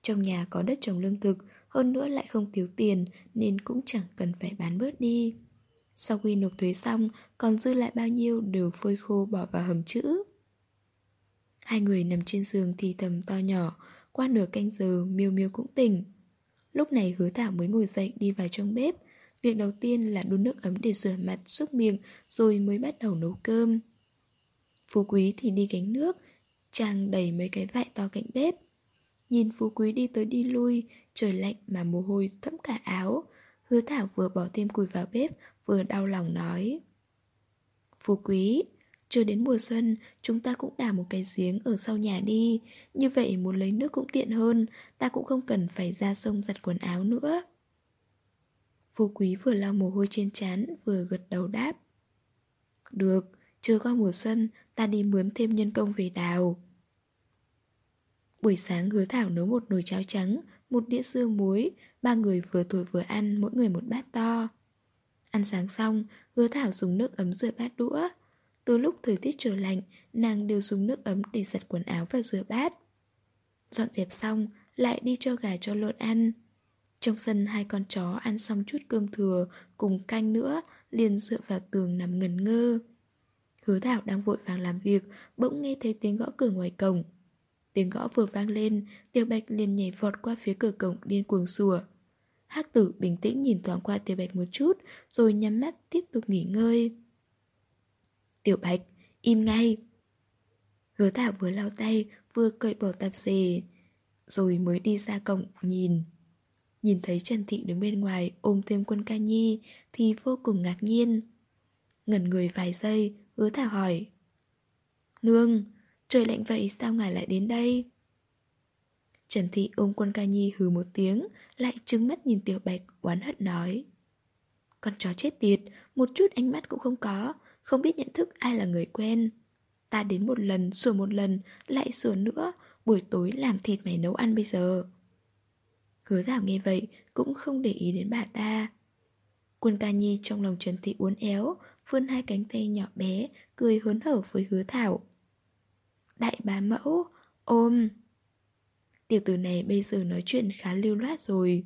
Trong nhà có đất trồng lương thực, hơn nữa lại không thiếu tiền nên cũng chẳng cần phải bán bớt đi. Sau khi nộp thuế xong, còn dư lại bao nhiêu đều phơi khô bỏ vào hầm chữ. Hai người nằm trên giường thì thầm to nhỏ, qua nửa canh giờ miêu miêu cũng tỉnh. Lúc này hứa thảo mới ngồi dậy đi vào trong bếp. Việc đầu tiên là đun nước ấm để rửa mặt, xúc miệng rồi mới bắt đầu nấu cơm. Phú Quý thì đi gánh nước, chàng đẩy mấy cái vại to cạnh bếp. Nhìn Phú Quý đi tới đi lui, trời lạnh mà mồ hôi thấm cả áo. Hứa Thảo vừa bỏ thêm củi vào bếp, vừa đau lòng nói. Phú Quý, chưa đến mùa xuân, chúng ta cũng đào một cái giếng ở sau nhà đi. Như vậy muốn lấy nước cũng tiện hơn, ta cũng không cần phải ra sông giặt quần áo nữa. Phú Quý vừa lau mồ hôi trên trán, vừa gật đầu đáp. Được, chưa qua mùa xuân, ta đi mướn thêm nhân công về đào. Buổi sáng hứa thảo nấu một nồi cháo trắng, một đĩa dưa muối, ba người vừa tuổi vừa ăn, mỗi người một bát to. Ăn sáng xong, hứa thảo dùng nước ấm rửa bát đũa. Từ lúc thời tiết trở lạnh, nàng đều dùng nước ấm để giặt quần áo và rửa bát. Dọn dẹp xong, lại đi cho gà cho lợn ăn. Trong sân hai con chó ăn xong chút cơm thừa cùng canh nữa, liền dựa vào tường nằm ngần ngơ. Hứa Thảo đang vội vàng làm việc, bỗng nghe thấy tiếng gõ cửa ngoài cổng. Tiếng gõ vừa vang lên, Tiêu Bạch liền nhảy vọt qua phía cửa cổng điên cuồng sủa. Hắc tử bình tĩnh nhìn thoáng qua Tiêu Bạch một chút, rồi nhắm mắt tiếp tục nghỉ ngơi. Tiểu Bạch, im ngay. Hứa Thảo vừa lau tay, vừa cởi bỏ tạp dề, rồi mới đi ra cổng nhìn. Nhìn thấy Trần Thị đứng bên ngoài ôm thêm quân ca nhi thì vô cùng ngạc nhiên. Ngẩn người vài giây, hứa Thảo hỏi. Nương, trời lạnh vậy sao ngài lại đến đây? Trần Thị ôm quân ca nhi hừ một tiếng, lại trừng mắt nhìn Tiểu Bạch oán hận nói. Con chó chết tiệt, một chút ánh mắt cũng không có, không biết nhận thức ai là người quen. Ta đến một lần, sửa một lần, lại sửa nữa, buổi tối làm thịt mày nấu ăn bây giờ. Hứa thảo nghe vậy, cũng không để ý đến bà ta. Quân ca nhi trong lòng Trần Thị uốn éo, vươn hai cánh tay nhỏ bé, cười hớn hở với hứa thảo. Đại bá mẫu, ôm. Tiểu tử này bây giờ nói chuyện khá lưu loát rồi.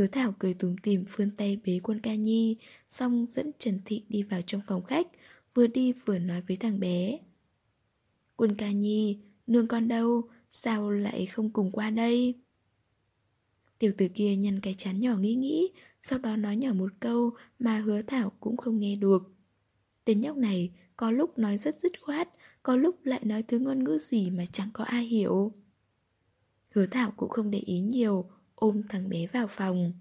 Hứa Thảo cười túm tìm vươn tay bế quân ca nhi, xong dẫn Trần Thị đi vào trong phòng khách, vừa đi vừa nói với thằng bé. Quân ca nhi, nương con đâu, sao lại không cùng qua đây? Tiểu tử kia nhăn cái chán nhỏ nghĩ nghĩ, sau đó nói nhỏ một câu mà hứa Thảo cũng không nghe được. Tên nhóc này có lúc nói rất dứt khoát, có lúc lại nói thứ ngôn ngữ gì mà chẳng có ai hiểu. Hứa Thảo cũng không để ý nhiều, ôm thằng bé vào phòng.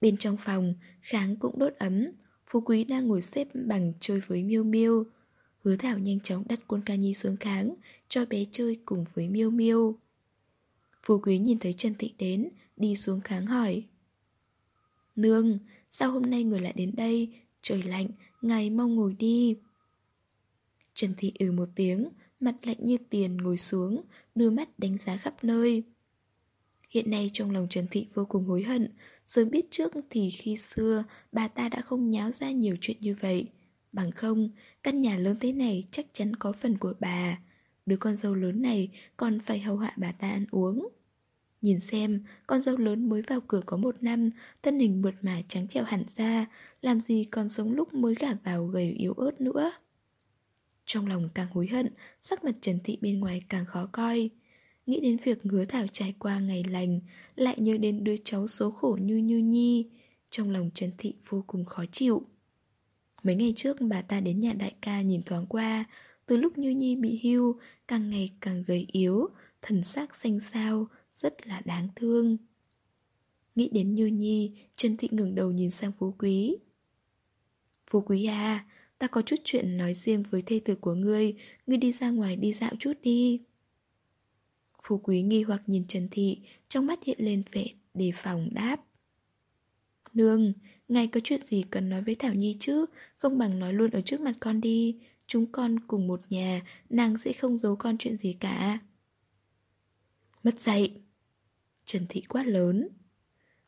Bên trong phòng, kháng cũng đốt ấm, Phú Quý đang ngồi xếp bằng chơi với Miêu Miêu. Hứa Thảo nhanh chóng đặt quân ca nhi xuống kháng, cho bé chơi cùng với Miêu Miêu. Phú Quý nhìn thấy Trần Thị đến, đi xuống kháng hỏi. Nương, sao hôm nay người lại đến đây? Trời lạnh, ngài mau ngồi đi. Trần Thị ừ một tiếng, mặt lạnh như tiền ngồi xuống, đưa mắt đánh giá khắp nơi. Hiện nay trong lòng Trần Thị vô cùng hối hận, sớm biết trước thì khi xưa bà ta đã không nháo ra nhiều chuyện như vậy. Bằng không, căn nhà lớn thế này chắc chắn có phần của bà. Đứa con dâu lớn này còn phải hầu hạ bà ta ăn uống. Nhìn xem, con dâu lớn mới vào cửa có một năm, thân hình mượt mà trắng trẻo hẳn ra, làm gì còn sống lúc mới gả vào gầy yếu ớt nữa. Trong lòng càng hối hận, sắc mặt Trần Thị bên ngoài càng khó coi. Nghĩ đến việc ngứa thảo trải qua ngày lành, lại nhớ đến đứa cháu số khổ như Như Nhi. Trong lòng Trần Thị vô cùng khó chịu. Mấy ngày trước bà ta đến nhà đại ca nhìn thoáng qua, từ lúc Như Nhi bị hưu, càng ngày càng gầy yếu, thần sắc xanh xao, rất là đáng thương. Nghĩ đến Như Nhi, Trần Thị ngừng đầu nhìn sang Phú Quý. Phú Quý à, ta có chút chuyện nói riêng với thê tử của ngươi, ngươi đi ra ngoài đi dạo chút đi. Phú Quý nghi hoặc nhìn Trần Thị, trong mắt hiện lên vẻ đề phòng đáp. Nương, ngài có chuyện gì cần nói với Thảo Nhi chứ, không bằng nói luôn ở trước mặt con đi. Chúng con cùng một nhà, nàng sẽ không giấu con chuyện gì cả. Mất dạy. Trần Thị quát lớn.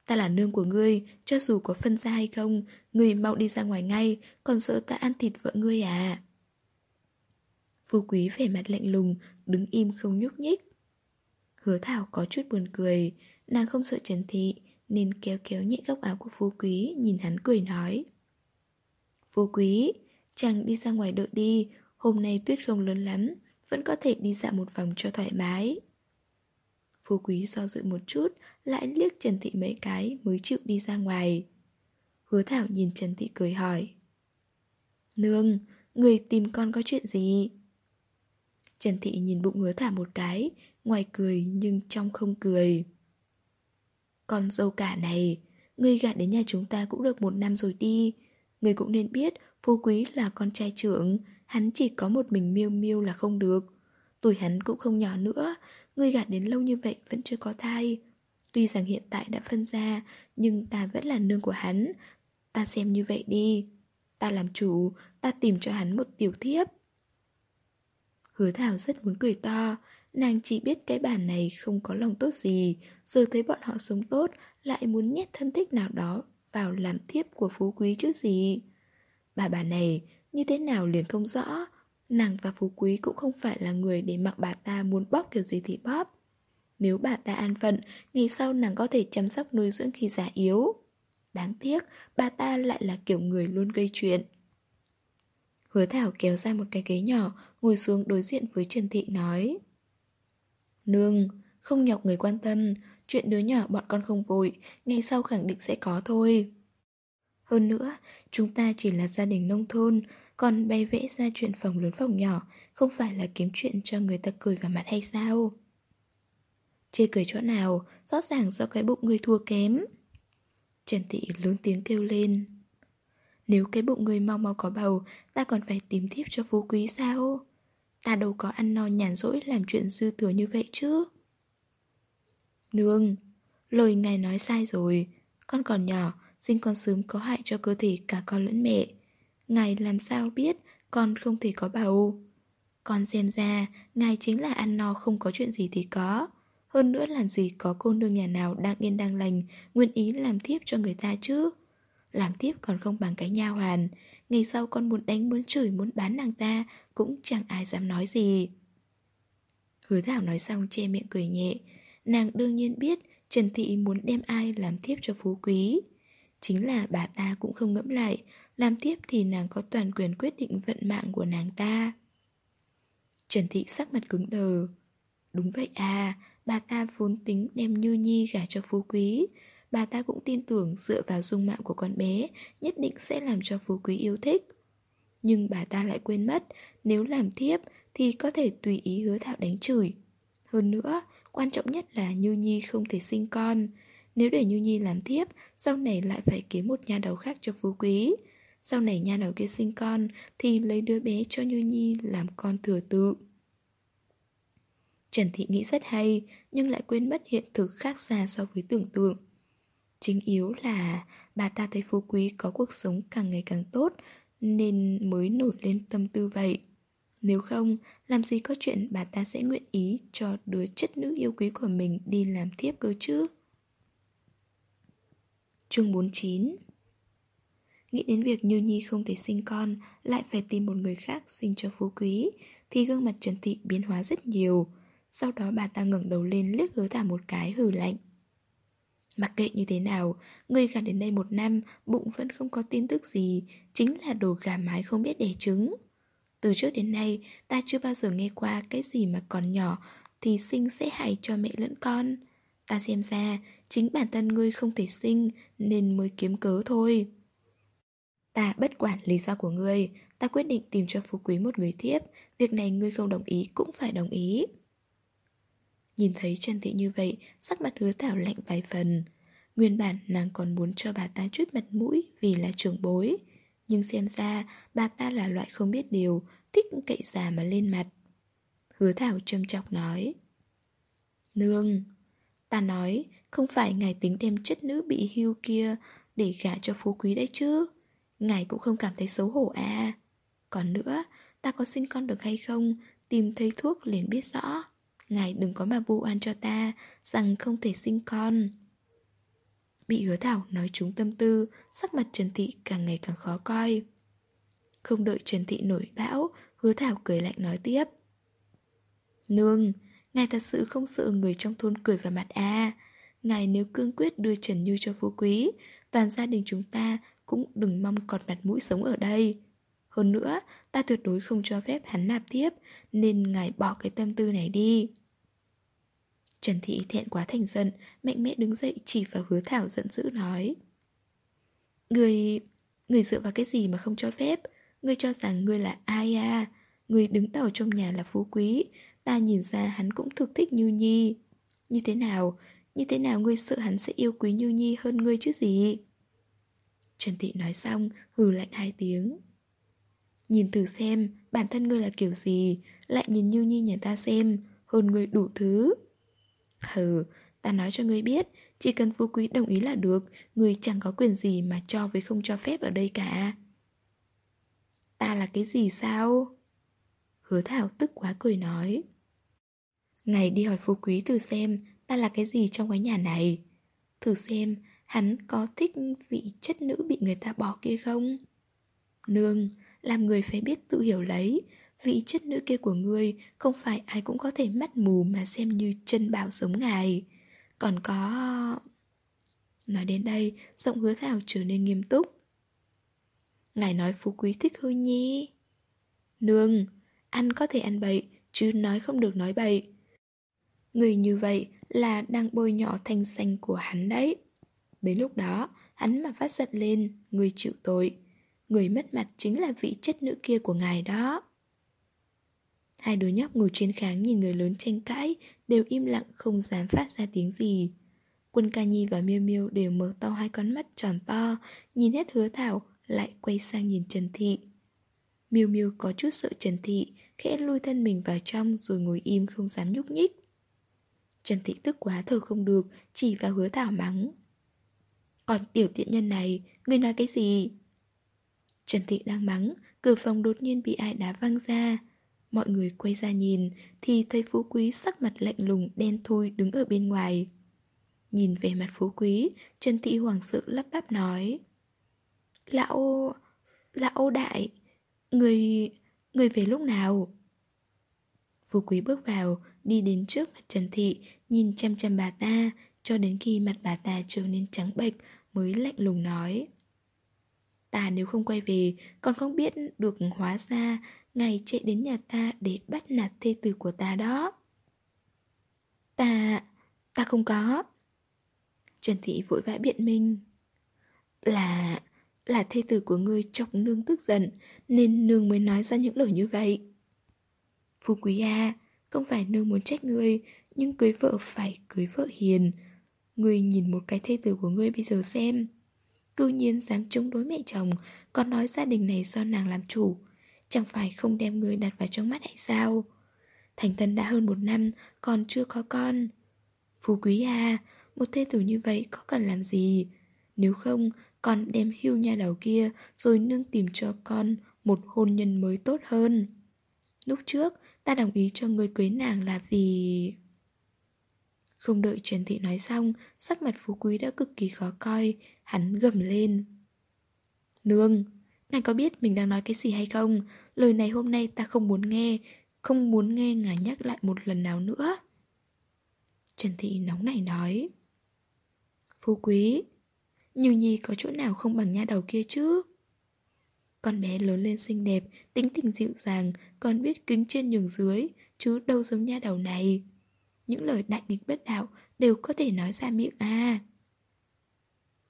Ta là nương của ngươi, cho dù có phân ra hay không, ngươi mau đi ra ngoài ngay, còn sợ ta ăn thịt vợ ngươi à. Phú quý vẻ mặt lạnh lùng, đứng im không nhúc nhích. Hứa Thảo có chút buồn cười, nàng không sợ Trần Thị, nên kéo kéo nhẹ góc áo của Phú Quý, nhìn hắn cười nói. Phú Quý, chàng đi ra ngoài đợi đi, hôm nay tuyết không lớn lắm, vẫn có thể đi dạo một vòng cho thoải mái. Phú Quý do dự một chút, lại liếc Trần Thị mấy cái mới chịu đi ra ngoài. Hứa Thảo nhìn Trần Thị cười hỏi. Nương, người tìm con có chuyện gì? Trần Thị nhìn bụng hứa Thảo một cái, ngoài cười nhưng trong không cười. Con dâu cả này, ngươi gả đến nhà chúng ta cũng được một năm rồi đi. Ngươi cũng nên biết Phú Quý là con trai trưởng, hắn chỉ có một mình miêu miêu là không được. Tuổi hắn cũng không nhỏ nữa, ngươi gả đến lâu như vậy vẫn chưa có thai. Tuy rằng hiện tại đã phân ra, nhưng ta vẫn là nương của hắn. Ta xem như vậy đi. Ta làm chủ, ta tìm cho hắn một tiểu thiếp. Hứa Thảo rất muốn cười to, nàng chỉ biết cái bản này không có lòng tốt gì, giờ thấy bọn họ sống tốt, lại muốn nhét thân thích nào đó vào làm thiếp của phú quý chứ gì. Bà bà này, như thế nào liền không rõ, nàng và phú quý cũng không phải là người để mặc bà ta muốn bóp kiểu gì thì bóp. Nếu bà ta an phận, ngày sau nàng có thể chăm sóc nuôi dưỡng khi già yếu. Đáng tiếc, bà ta lại là kiểu người luôn gây chuyện. Hứa Thảo kéo ra một cái ghế nhỏ, ngồi xuống đối diện với Trần Thị nói. Nương, không nhọc người quan tâm, chuyện đứa nhỏ bọn con không vội, ngày sau khẳng định sẽ có thôi. Hơn nữa, chúng ta chỉ là gia đình nông thôn, còn bay vẽ ra chuyện phòng lớn phòng nhỏ, không phải là kiếm chuyện cho người ta cười vào mặt hay sao? Chê cười chỗ nào, rõ ràng do cái bụng người thua kém. Trần Thị lớn tiếng kêu lên. Nếu cái bụng người mau mau có bầu, ta còn phải tìm thiếp cho phú quý sao? Ta đâu có ăn no nhàn rỗi làm chuyện dư thừa như vậy chứ. Nương, lời ngài nói sai rồi. Con còn nhỏ, sinh con sớm có hại cho cơ thể cả con lẫn mẹ. Ngài làm sao biết con không thể có bầu? Con xem ra, ngài chính là ăn no không có chuyện gì thì có. Hơn nữa làm gì có cô nương nhà nào đang yên đang lành, nguyện ý làm thiếp cho người ta chứ. Làm tiếp còn không bằng cái nha hoàn, Ngày sau con muốn đánh muốn chửi muốn bán nàng ta Cũng chẳng ai dám nói gì. Hứa Thảo nói xong che miệng cười nhẹ. Nàng đương nhiên biết Trần Thị muốn đem ai làm tiếp cho phú quý. Chính là bà ta cũng không ngẫm lại Làm tiếp thì nàng có toàn quyền quyết định vận mạng của nàng ta. Trần Thị sắc mặt cứng đờ. Đúng vậy à Bà ta vốn tính đem Như Nhi gả cho phú quý bà ta cũng tin tưởng dựa vào dung mạo của con bé nhất định sẽ làm cho phú quý yêu thích. Nhưng bà ta lại quên mất, nếu làm thiếp thì có thể tùy ý hứa thảo đánh chửi. Hơn nữa, Quan trọng nhất là Như Nhi không thể sinh con Nếu để Như Nhi làm thiếp Sau này lại phải kiếm một nhà đầu khác cho phú quý Sau này nhà đầu kia sinh con Thì lấy đứa bé cho Như Nhi làm con thừa tự Trần Thị nghĩ rất hay Nhưng lại quên mất hiện thực khác xa so với tưởng tượng Chính yếu là bà ta thấy phú quý có cuộc sống càng ngày càng tốt Nên mới nổi lên tâm tư vậy. Nếu không, làm gì có chuyện bà ta sẽ nguyện ý cho đứa chất nữ yêu quý của mình đi làm thiếp cơ chứ? Chương 49 Nghĩ đến việc Như Nhi không thể sinh con Lại phải tìm một người khác sinh cho phú quý Thì gương mặt Trần Thị biến hóa rất nhiều. Sau đó bà ta ngẩng đầu lên liếc hứa thả một cái hừ lạnh. Mặc kệ như thế nào, người gà đến đây một năm, bụng vẫn không có tin tức gì, chính là đồ gà mái không biết đẻ trứng. Từ trước đến nay, ta chưa bao giờ nghe qua cái gì mà còn nhỏ thì sinh sẽ hại cho mẹ lẫn con. Ta xem ra, chính bản thân ngươi không thể sinh nên mới kiếm cớ thôi. Ta bất quản lý do của ngươi, ta quyết định tìm cho phú quý một người thiếp. việc này ngươi không đồng ý cũng phải đồng ý. Nhìn thấy Trần Thị như vậy, sắc mặt hứa thảo lạnh vài phần. Nguyên bản nàng còn muốn cho bà ta chút mặt mũi vì là trưởng bối. Nhưng xem ra, bà ta là loại không biết điều, thích cậy già mà lên mặt. Hứa thảo châm chọc nói. Nương, ta nói, không phải ngài tính đem chất nữ bị hưu kia để gả cho phú quý đấy chứ. Ngài cũng không cảm thấy xấu hổ à. Còn nữa, ta có sinh con được hay không, tìm thấy thuốc liền biết rõ. Ngài đừng có mà vu oan cho ta, Rằng không thể sinh con. Bị hứa thảo nói trúng tâm tư, Sắc mặt Trần Thị càng ngày càng khó coi. Không đợi Trần Thị nổi bão, Hứa thảo cười lạnh nói tiếp. Nương, Ngài thật sự không sợ người trong thôn cười vào mặt à? Ngài nếu cương quyết đưa Trần Như cho phú quý, Toàn gia đình chúng ta cũng đừng mong còn mặt mũi sống ở đây hơn nữa, ta tuyệt đối không cho phép hắn nạp tiếp, nên ngài bỏ cái tâm tư này đi. Trần Thị thẹn quá thành giận, mạnh mẽ đứng dậy chỉ vào hứa thảo giận dữ nói. Người... người dựa vào cái gì mà không cho phép? Người cho rằng người là ai à? Người đứng đầu trong nhà là phú quý, ta nhìn ra hắn cũng thực thích Như Nhi. Như thế nào? Như thế nào ngươi sợ hắn sẽ yêu quý Như Nhi hơn ngươi chứ gì? Trần Thị nói xong, hừ lạnh hai tiếng. Nhìn thử xem, bản thân ngươi là kiểu gì, lại nhìn Như Nhi nhà ta xem, hơn ngươi đủ thứ. Hừ, ta nói cho ngươi biết, chỉ cần phú quý đồng ý là được, ngươi chẳng có quyền gì mà cho với không cho phép ở đây cả. Ta là cái gì sao? Hứa Thảo tức quá cười nói. Ngày đi hỏi phú quý thử xem ta là cái gì trong cái nhà này. Thử xem hắn có thích vị chất nữ bị người ta bỏ kia không? Nương, làm người phải biết tự hiểu lấy. Vị chất nữ kia của ngươi Không phải ai cũng có thể mắt mù Mà xem như chân bảo giống ngài. Còn có... Nói đến đây, Giọng hứa thảo trở nên nghiêm túc. Ngài nói phú quý thích hư nhi. Nương, Ăn có thể ăn bậy, Chứ nói không được nói bậy. Người như vậy là đang bôi nhọ thanh xanh của hắn đấy. Đến lúc đó, Hắn mà phát giận lên, Người chịu tội. Người mất mặt chính là vị chất nữ kia của ngài đó. Hai đứa nhóc ngồi trên kháng nhìn người lớn tranh cãi, Đều im lặng không dám phát ra tiếng gì. Quân ca nhi và miêu miêu đều mở to hai con mắt tròn to, Nhìn hết hứa thảo, Lại quay sang nhìn Trần Thị. Miêu miêu có chút sợ Trần Thị, Khẽ lui thân mình vào trong Rồi ngồi im không dám nhúc nhích. Trần Thị tức quá thở không được, Chỉ vào hứa thảo mắng. Còn tiểu tiện nhân này, Ngươi nói cái gì? Trần Thị đang mắng, cửa phòng đột nhiên bị ai đá văng ra. Mọi người quay ra nhìn, thì thấy Phú Quý sắc mặt lạnh lùng đen thui đứng ở bên ngoài. Nhìn về mặt Phú Quý, Trần Thị hoàng sợ lắp bắp nói. Lão... Lão đại, người... người về lúc nào? Phú Quý bước vào, đi đến trước mặt Trần Thị, nhìn chăm chăm bà ta, cho đến khi mặt bà ta trở nên trắng bệch mới lạnh lùng nói. Ta nếu không quay về Còn không biết được hóa ra Ngày chạy đến nhà ta để bắt nạt thê tử của ta đó. Ta... ta không có. Trần Thị vội vã biện minh. Là... là thê tử của ngươi chọc nương tức giận, Nên nương mới nói ra những lời như vậy. Phú quý à Không phải nương muốn trách ngươi, Nhưng cưới vợ phải cưới vợ hiền. Ngươi nhìn một cái thê tử của ngươi bây giờ xem. Cư nhiên dám chống đối mẹ chồng Còn nói gia đình này do nàng làm chủ. Chẳng phải không đem người đặt vào trong mắt hay sao? Thành thân đã hơn một năm Còn chưa có con. Phú quý à Một thê tử như vậy có cần làm gì? Nếu không con đem hưu nha đầu kia Rồi nương tìm cho con Một hôn nhân mới tốt hơn. Lúc trước ta đồng ý cho người cưới nàng là vì... Không đợi Trần Thị nói xong, sắc mặt phú quý đã cực kỳ khó coi, hắn gầm lên. Nương, ngài có biết mình đang nói cái gì hay không? Lời này hôm nay ta không muốn nghe, không muốn nghe ngài nhắc lại một lần nào nữa. Trần Thị nóng nảy nói. Phú quý, Như Nhi có chỗ nào không bằng nha đầu kia chứ? Con bé lớn lên xinh đẹp, tính tình dịu dàng, còn biết kính trên nhường dưới, chứ đâu giống nha đầu này. Những lời đại nghịch bất đạo đều có thể nói ra miệng à.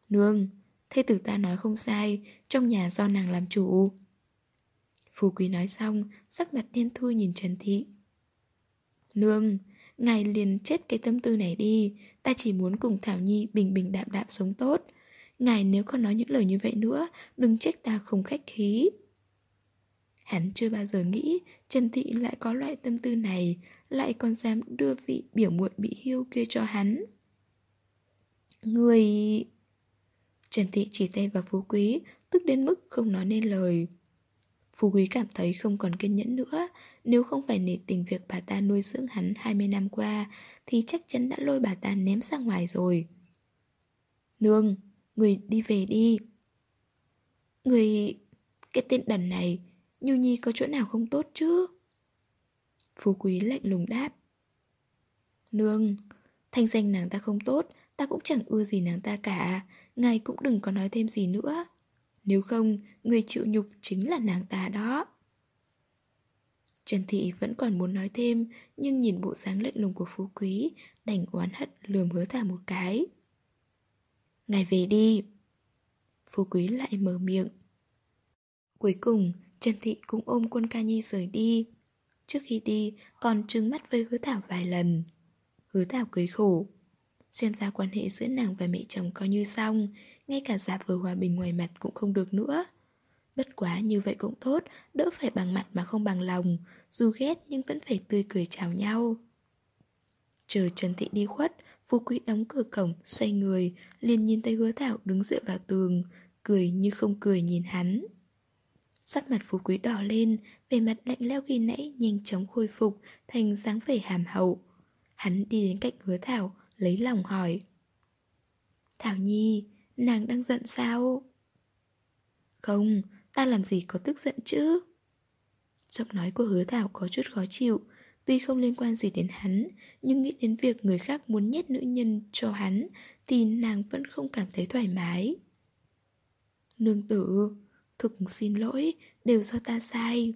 Nương, thế tử ta nói không sai, trong nhà do nàng làm chủ. Phú quý nói xong, sắc mặt đen thui nhìn Trần Thị. Nương, ngài liền chết cái tâm tư này đi, ta chỉ muốn cùng Thảo Nhi bình bình đạm đạm sống tốt. Ngài nếu còn nói những lời như vậy nữa, đừng trách ta không khách khí. Hắn chưa bao giờ nghĩ Trần Thị lại có loại tâm tư này, lại còn dám đưa vị biểu muội bị hiu kia cho hắn. Người... Trần Thị chỉ tay vào Phú Quý, tức đến mức không nói nên lời. Phú Quý cảm thấy không còn kiên nhẫn nữa, nếu không phải nể tình việc bà ta nuôi dưỡng hắn 20 năm qua, thì chắc chắn đã lôi bà ta ném ra ngoài rồi. Nương, người đi về đi. Người... Cái tên đần này, Nhu Nhi có chỗ nào không tốt chứ? Phú Quý lạnh lùng đáp Nương Thanh danh nàng ta không tốt Ta cũng chẳng ưa gì nàng ta cả Ngài cũng đừng có nói thêm gì nữa. Nếu không, Người chịu nhục chính là nàng ta đó. Trần Thị vẫn còn muốn nói thêm, Nhưng nhìn bộ dáng lạnh lùng của Phú Quý, Đành oán hận lườm hứa thả một cái. Ngài về đi. Phú Quý lại mở miệng. Cuối cùng, Trần Thị cũng ôm quân ca nhi rời đi. Trước khi đi, còn trừng mắt với hứa thảo vài lần. Hứa thảo cười khổ. Xem ra quan hệ giữa nàng và mẹ chồng coi như xong Ngay cả giả vờ hòa bình ngoài mặt cũng không được nữa. Bất quá như vậy cũng tốt Đỡ phải bằng mặt mà không bằng lòng Dù ghét nhưng vẫn phải tươi cười chào nhau. Chờ Trần Thị đi khuất Phú Quý đóng cửa cổng Xoay người liền nhìn thấy hứa thảo đứng dựa vào tường Cười như không cười nhìn hắn. Sắc mặt phú quý đỏ lên, về mặt lạnh leo khi nãy nhanh chóng khôi phục thành dáng vẻ hàm hậu. Hắn đi đến cạnh hứa Thảo, lấy lòng hỏi. Thảo Nhi, nàng đang giận sao? Không, ta làm gì có tức giận chứ? Giọng nói của hứa Thảo có chút khó chịu, tuy không liên quan gì đến hắn, nhưng nghĩ đến việc người khác muốn nhét nữ nhân cho hắn, thì nàng vẫn không cảm thấy thoải mái. Nương tử, Thực xin lỗi, đều do ta sai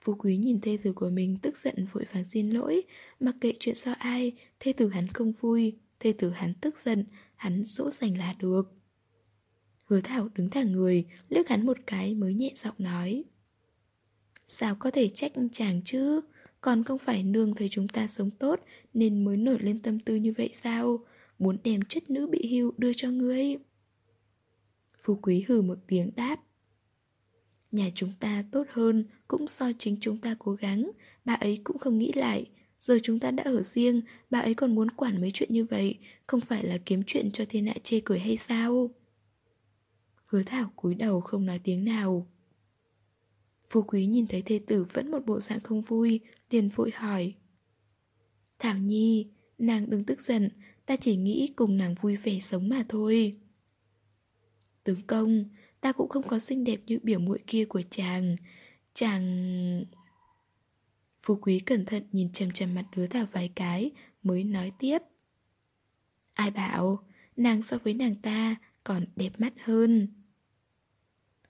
Phú quý nhìn thê tử của mình tức giận vội vàng xin lỗi Mặc kệ chuyện do ai, thê tử hắn không vui Thê tử hắn tức giận, hắn dỗ dành là được. Hứa thảo đứng thẳng người, liếc hắn một cái mới nhẹ giọng nói. Sao có thể trách chàng chứ? Còn không phải nương thấy chúng ta sống tốt Nên mới nổi lên tâm tư như vậy sao? Muốn đem chất nữ bị hưu đưa cho ngươi. Phú Quý hừ một tiếng đáp. Nhà chúng ta tốt hơn cũng do chính chúng ta cố gắng Bà ấy cũng không nghĩ lại Giờ chúng ta đã ở riêng Bà ấy còn muốn quản mấy chuyện như vậy Không phải là kiếm chuyện cho thiên hạ chê cười hay sao? Hứa thảo cúi đầu không nói tiếng nào. Phú quý nhìn thấy thê tử vẫn một bộ dạng không vui Liền vội hỏi. Thảo Nhi Nàng đừng tức giận Ta chỉ nghĩ cùng nàng vui vẻ sống mà thôi. Tướng công, ta cũng không có xinh đẹp như biểu muội kia của chàng. Chàng... Phú quý cẩn thận nhìn chầm chầm mặt đứa thảo vài cái, mới nói tiếp. Ai bảo, nàng so với nàng ta còn đẹp mắt hơn.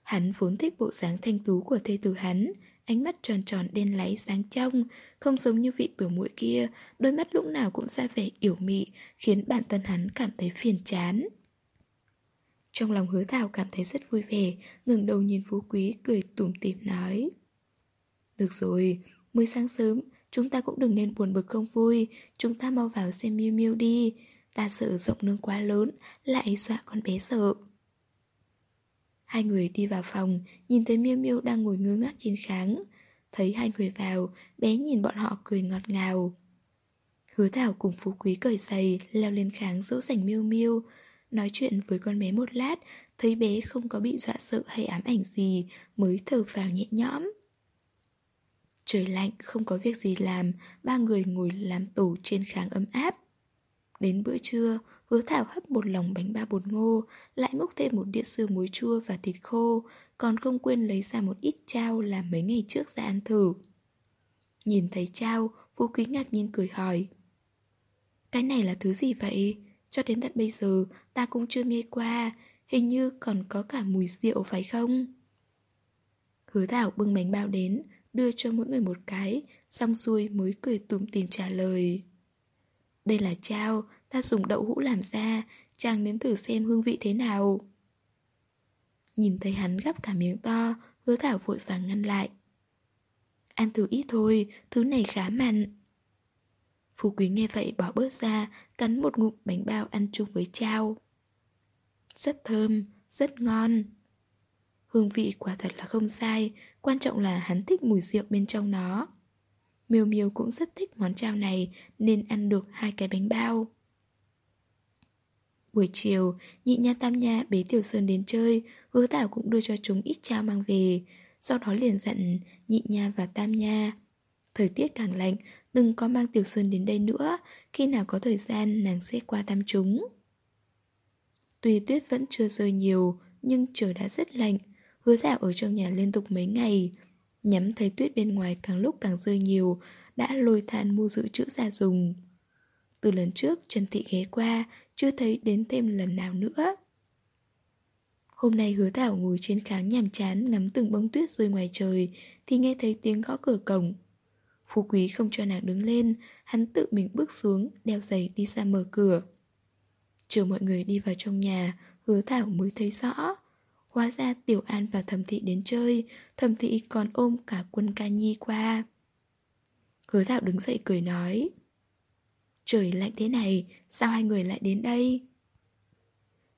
Hắn vốn thích bộ dáng thanh tú của thê tử hắn, ánh mắt tròn tròn đen láy sáng trong, không giống như vị biểu mũi kia, đôi mắt lúc nào cũng ra vẻ yểu mị, khiến bản thân hắn cảm thấy phiền chán. Trong lòng hứa thảo cảm thấy rất vui vẻ ngừng đầu nhìn phú quý cười tủm tỉm nói Được rồi, mới sáng sớm chúng ta cũng đừng nên buồn bực không vui, chúng ta mau vào xem miêu miêu đi. Ta sợ rộng nương quá lớn, lại dọa con bé sợ. Hai người đi vào phòng, nhìn thấy miêu miêu đang ngồi ngơ ngác trên kháng. Thấy hai người vào, bé nhìn bọn họ cười ngọt ngào. Hứa Thảo cùng Phú Quý cởi giày, leo lên kháng dỗ dành miêu miêu. Nói chuyện với con bé một lát, thấy bé không có bị dọa sợ hay ám ảnh gì, mới thở vào nhẹ nhõm. Trời lạnh, không có việc gì làm, ba người ngồi làm tủ trên kháng ấm áp. Đến bữa trưa, hứa thảo hấp một lòng bánh ba bột ngô, lại múc thêm một đĩa sườn muối chua và thịt khô, còn không quên lấy ra một ít trao làm mấy ngày trước ra ăn thử. Nhìn thấy trao, Phú Quý ngạc nhiên cười hỏi. Cái này là thứ gì vậy? Cho đến tận bây giờ, ta cũng chưa nghe qua, hình như còn có cả mùi rượu phải không? Hứa thảo bưng bánh bao đến, đưa cho mỗi người một cái, xong xuôi mới cười tủm tìm trả lời. Đây là trao, ta dùng đậu hũ làm ra, chàng nếm thử xem hương vị thế nào. Nhìn thấy hắn gắp cả miếng to, hứa thảo vội vàng ngăn lại. Ăn thử ít thôi, thứ này khá mặn. Phú quý nghe vậy bỏ bớt ra, cắn một ngụm bánh bao ăn chung với trao. Rất thơm, rất ngon. Hương vị quả thật là không sai, quan trọng là hắn thích mùi rượu bên trong nó. Miêu Miêu cũng rất thích món trao này nên ăn được hai cái bánh bao. Buổi chiều, nhị nha tam nha bế Tiểu Sơn đến chơi, hứa tảo cũng đưa cho chúng ít trao mang về. Sau đó liền dặn nhị nha và tam nha. Thời tiết càng lạnh, đừng có mang Tiểu Sơn đến đây nữa, khi nào có thời gian nàng sẽ qua thăm chúng. Tuy tuyết vẫn chưa rơi nhiều, nhưng trời đã rất lạnh. Hứa thảo ở trong nhà liên tục mấy ngày. Nhắm thấy tuyết bên ngoài càng lúc càng rơi nhiều, Đã lôi than mua dự trữ ra dùng. Từ lần trước, Trần Thị ghé qua, Chưa thấy đến thêm lần nào nữa. Hôm nay hứa thảo ngồi trên kháng nhàm chán, Ngắm từng bông tuyết rơi ngoài trời, Thì nghe thấy tiếng gõ cửa cổng. Phú quý không cho nàng đứng lên, Hắn tự mình bước xuống, Đeo giày đi ra mở cửa. Chờ mọi người đi vào trong nhà, Hứa thảo mới thấy rõ. Hóa ra Tiểu An và Thẩm Thị đến chơi, Thẩm Thị còn ôm cả quân ca nhi qua. Hứa Thảo đứng dậy cười nói, Trời lạnh thế này, Sao hai người lại đến đây?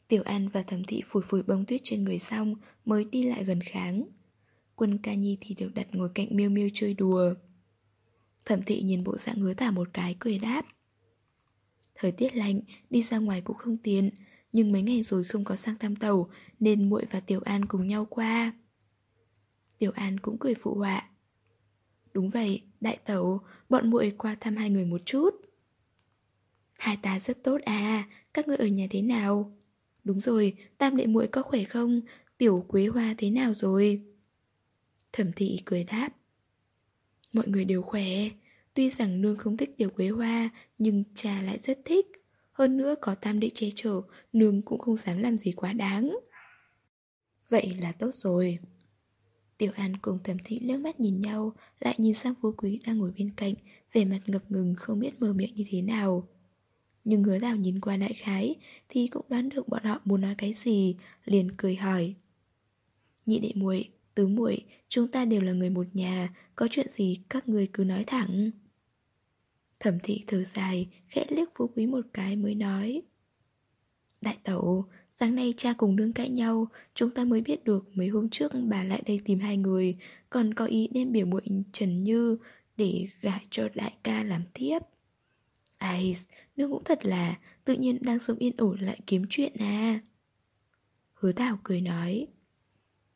Tiểu An và Thẩm Thị phủi phủi bông tuyết trên người xong Mới đi lại gần kháng. Quân ca nhi thì được đặt ngồi cạnh miêu miêu chơi đùa. Thẩm Thị nhìn bộ dạng hứa Thảo một cái, cười đáp, Thời tiết lạnh, Đi ra ngoài cũng không tiện nhưng mấy ngày rồi không có sang thăm tàu Nên muội và Tiểu An cùng nhau qua. Tiểu An cũng cười phụ họa. Đúng vậy, đại tẩu Bọn muội qua thăm hai người một chút. Hai ta rất tốt à Các ngươi ở nhà thế nào? Đúng rồi, tam đệ muội có khỏe không? Tiểu quế hoa thế nào rồi? Thẩm thị cười đáp. Mọi người đều khỏe. Tuy rằng nương không thích tiểu quế hoa Nhưng cha lại rất thích hơn nữa có tam đệ che chở Nương cũng không dám làm gì quá đáng. Vậy là tốt rồi. Tiểu An cùng thẩm thị liếc mắt nhìn nhau Lại nhìn sang phú quý đang ngồi bên cạnh Vẻ mặt ngập ngừng không biết mở miệng như thế nào. Nhưng hứa đào nhìn qua đại khái Thì cũng đoán được bọn họ muốn nói cái gì Liền cười hỏi. Nhị đệ muội, tứ muội, chúng ta đều là người một nhà Có chuyện gì các người cứ nói thẳng. Thẩm thị thở dài, khẽ liếc phú quý một cái mới nói. Đại tẩu, sáng nay cha cùng nương cãi nhau Chúng ta mới biết được mấy hôm trước bà lại đây tìm hai người Còn có ý đem biểu muội Trần Như Để gả cho đại ca làm tiếp. Ai, nương cũng thật là Tự nhiên đang sống yên ổn lại kiếm chuyện à. Hứa Thảo cười nói.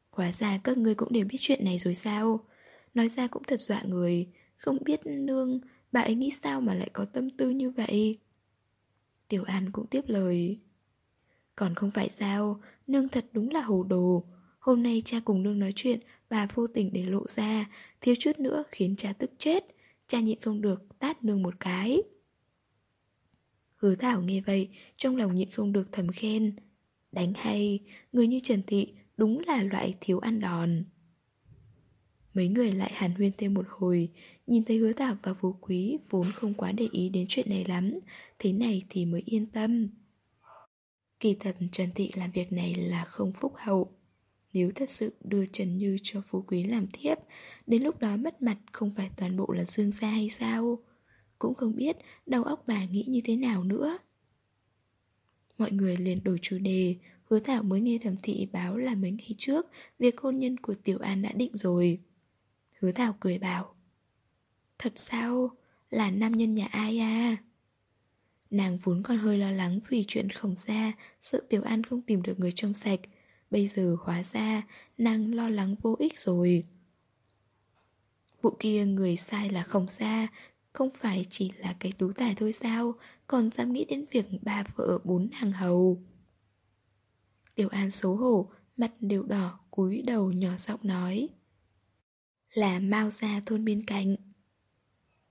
Hóa ra các ngươi cũng đều biết chuyện này rồi sao? Nói ra cũng thật dọa người Không biết nương Bà ấy nghĩ sao mà lại có tâm tư như vậy? Tiểu An cũng tiếp lời. Còn không phải sao, Nương thật đúng là hồ đồ. Hôm nay cha cùng nương nói chuyện, Bà vô tình để lộ ra, Thiếu chút nữa khiến cha tức chết. Cha nhịn không được, tát nương một cái. Hứa Thảo nghe vậy, Trong lòng nhịn không được thầm khen. Đánh hay, Người như Trần Thị đúng là loại thiếu ăn đòn. Mấy người lại hàn huyên thêm một hồi Nhìn thấy hứa Thảo và phú quý Vốn không quá để ý đến chuyện này lắm, Thế này thì mới yên tâm. Kỳ thật Trần Thị làm việc này là không phúc hậu. Nếu thật sự đưa Trần Như cho Phú Quý làm thiếp, Đến lúc đó mất mặt không phải toàn bộ là Dương gia hay sao? Cũng không biết đầu óc bà nghĩ như thế nào nữa. Mọi người liền đổi chủ đề, Hứa Thảo mới nghe thẩm thị báo là mấy ngày trước, Việc hôn nhân của Tiểu An đã định rồi. Hứa Thảo cười bảo Thật sao? Là nam nhân nhà ai à? Nàng vốn còn hơi lo lắng vì chuyện khổng gia sự Tiểu An không tìm được người trong sạch. Bây giờ hóa ra, nàng lo lắng vô ích rồi. Vụ kia người sai là khổng gia Không phải chỉ là cái tú tài thôi sao? Còn dám nghĩ đến việc ba vợ bốn hàng hầu. Tiểu An xấu hổ, Mặt đều đỏ, cúi đầu nhỏ giọng nói. Là Mao gia thôn bên cạnh.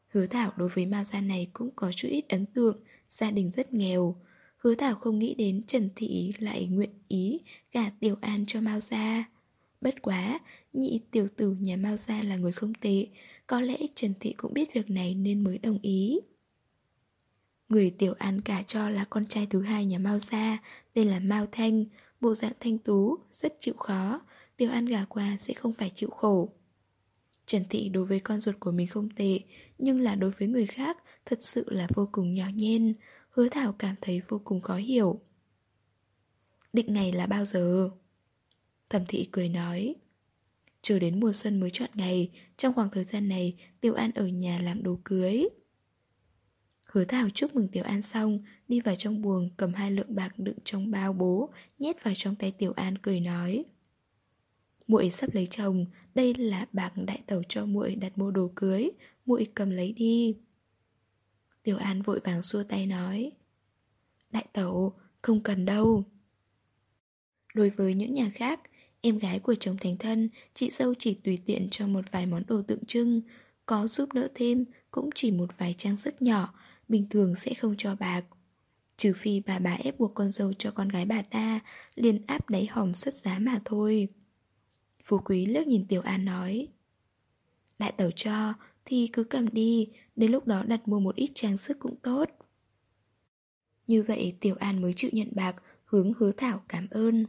Hứa Thảo đối với Mao gia này cũng có chút ít ấn tượng Gia đình rất nghèo Hứa Thảo không nghĩ đến Trần Thị lại nguyện ý gả Tiểu An cho Mao Gia. Bất quá, nhị tiểu tử nhà Mao Gia là người không tệ, có lẽ Trần Thị cũng biết việc này nên mới đồng ý. Người Tiểu An cả cho là con trai thứ hai nhà Mao Gia, tên là Mao Thanh, bộ dạng thanh tú, rất chịu khó, Tiểu An gả qua sẽ không phải chịu khổ. Trần Thị đối với con ruột của mình không tệ, nhưng là đối với người khác thật sự là vô cùng nhỏ nhen, Hứa Thảo cảm thấy vô cùng khó hiểu Định ngày là bao giờ? Thẩm thị cười nói Chờ đến mùa xuân mới chọn ngày Trong khoảng thời gian này Tiểu An ở nhà làm đồ cưới Hứa Thảo chúc mừng Tiểu An xong Đi vào trong buồng cầm hai lượng bạc đựng trong bao bố Nhét vào trong tay Tiểu An cười nói muội sắp lấy chồng Đây là bạc đại tẩu cho muội đặt mua đồ cưới muội cầm lấy đi. Tiểu An vội vàng xua tay nói Đại tẩu, không cần đâu. Đối với những nhà khác Em gái của chồng thành thân Chị dâu chỉ tùy tiện cho một vài món đồ tượng trưng Có giúp đỡ thêm Cũng chỉ một vài trang sức nhỏ Bình thường sẽ không cho bạc Trừ phi bà bà ép buộc con dâu cho con gái bà ta liền áp đáy hòm xuất giá mà thôi. Phú Quý lướt nhìn Tiểu An nói Đại tẩu cho thì cứ cầm đi, đến lúc đó đặt mua một ít trang sức cũng tốt. Như vậy Tiểu An mới chịu nhận bạc, hướng hứa thảo cảm ơn.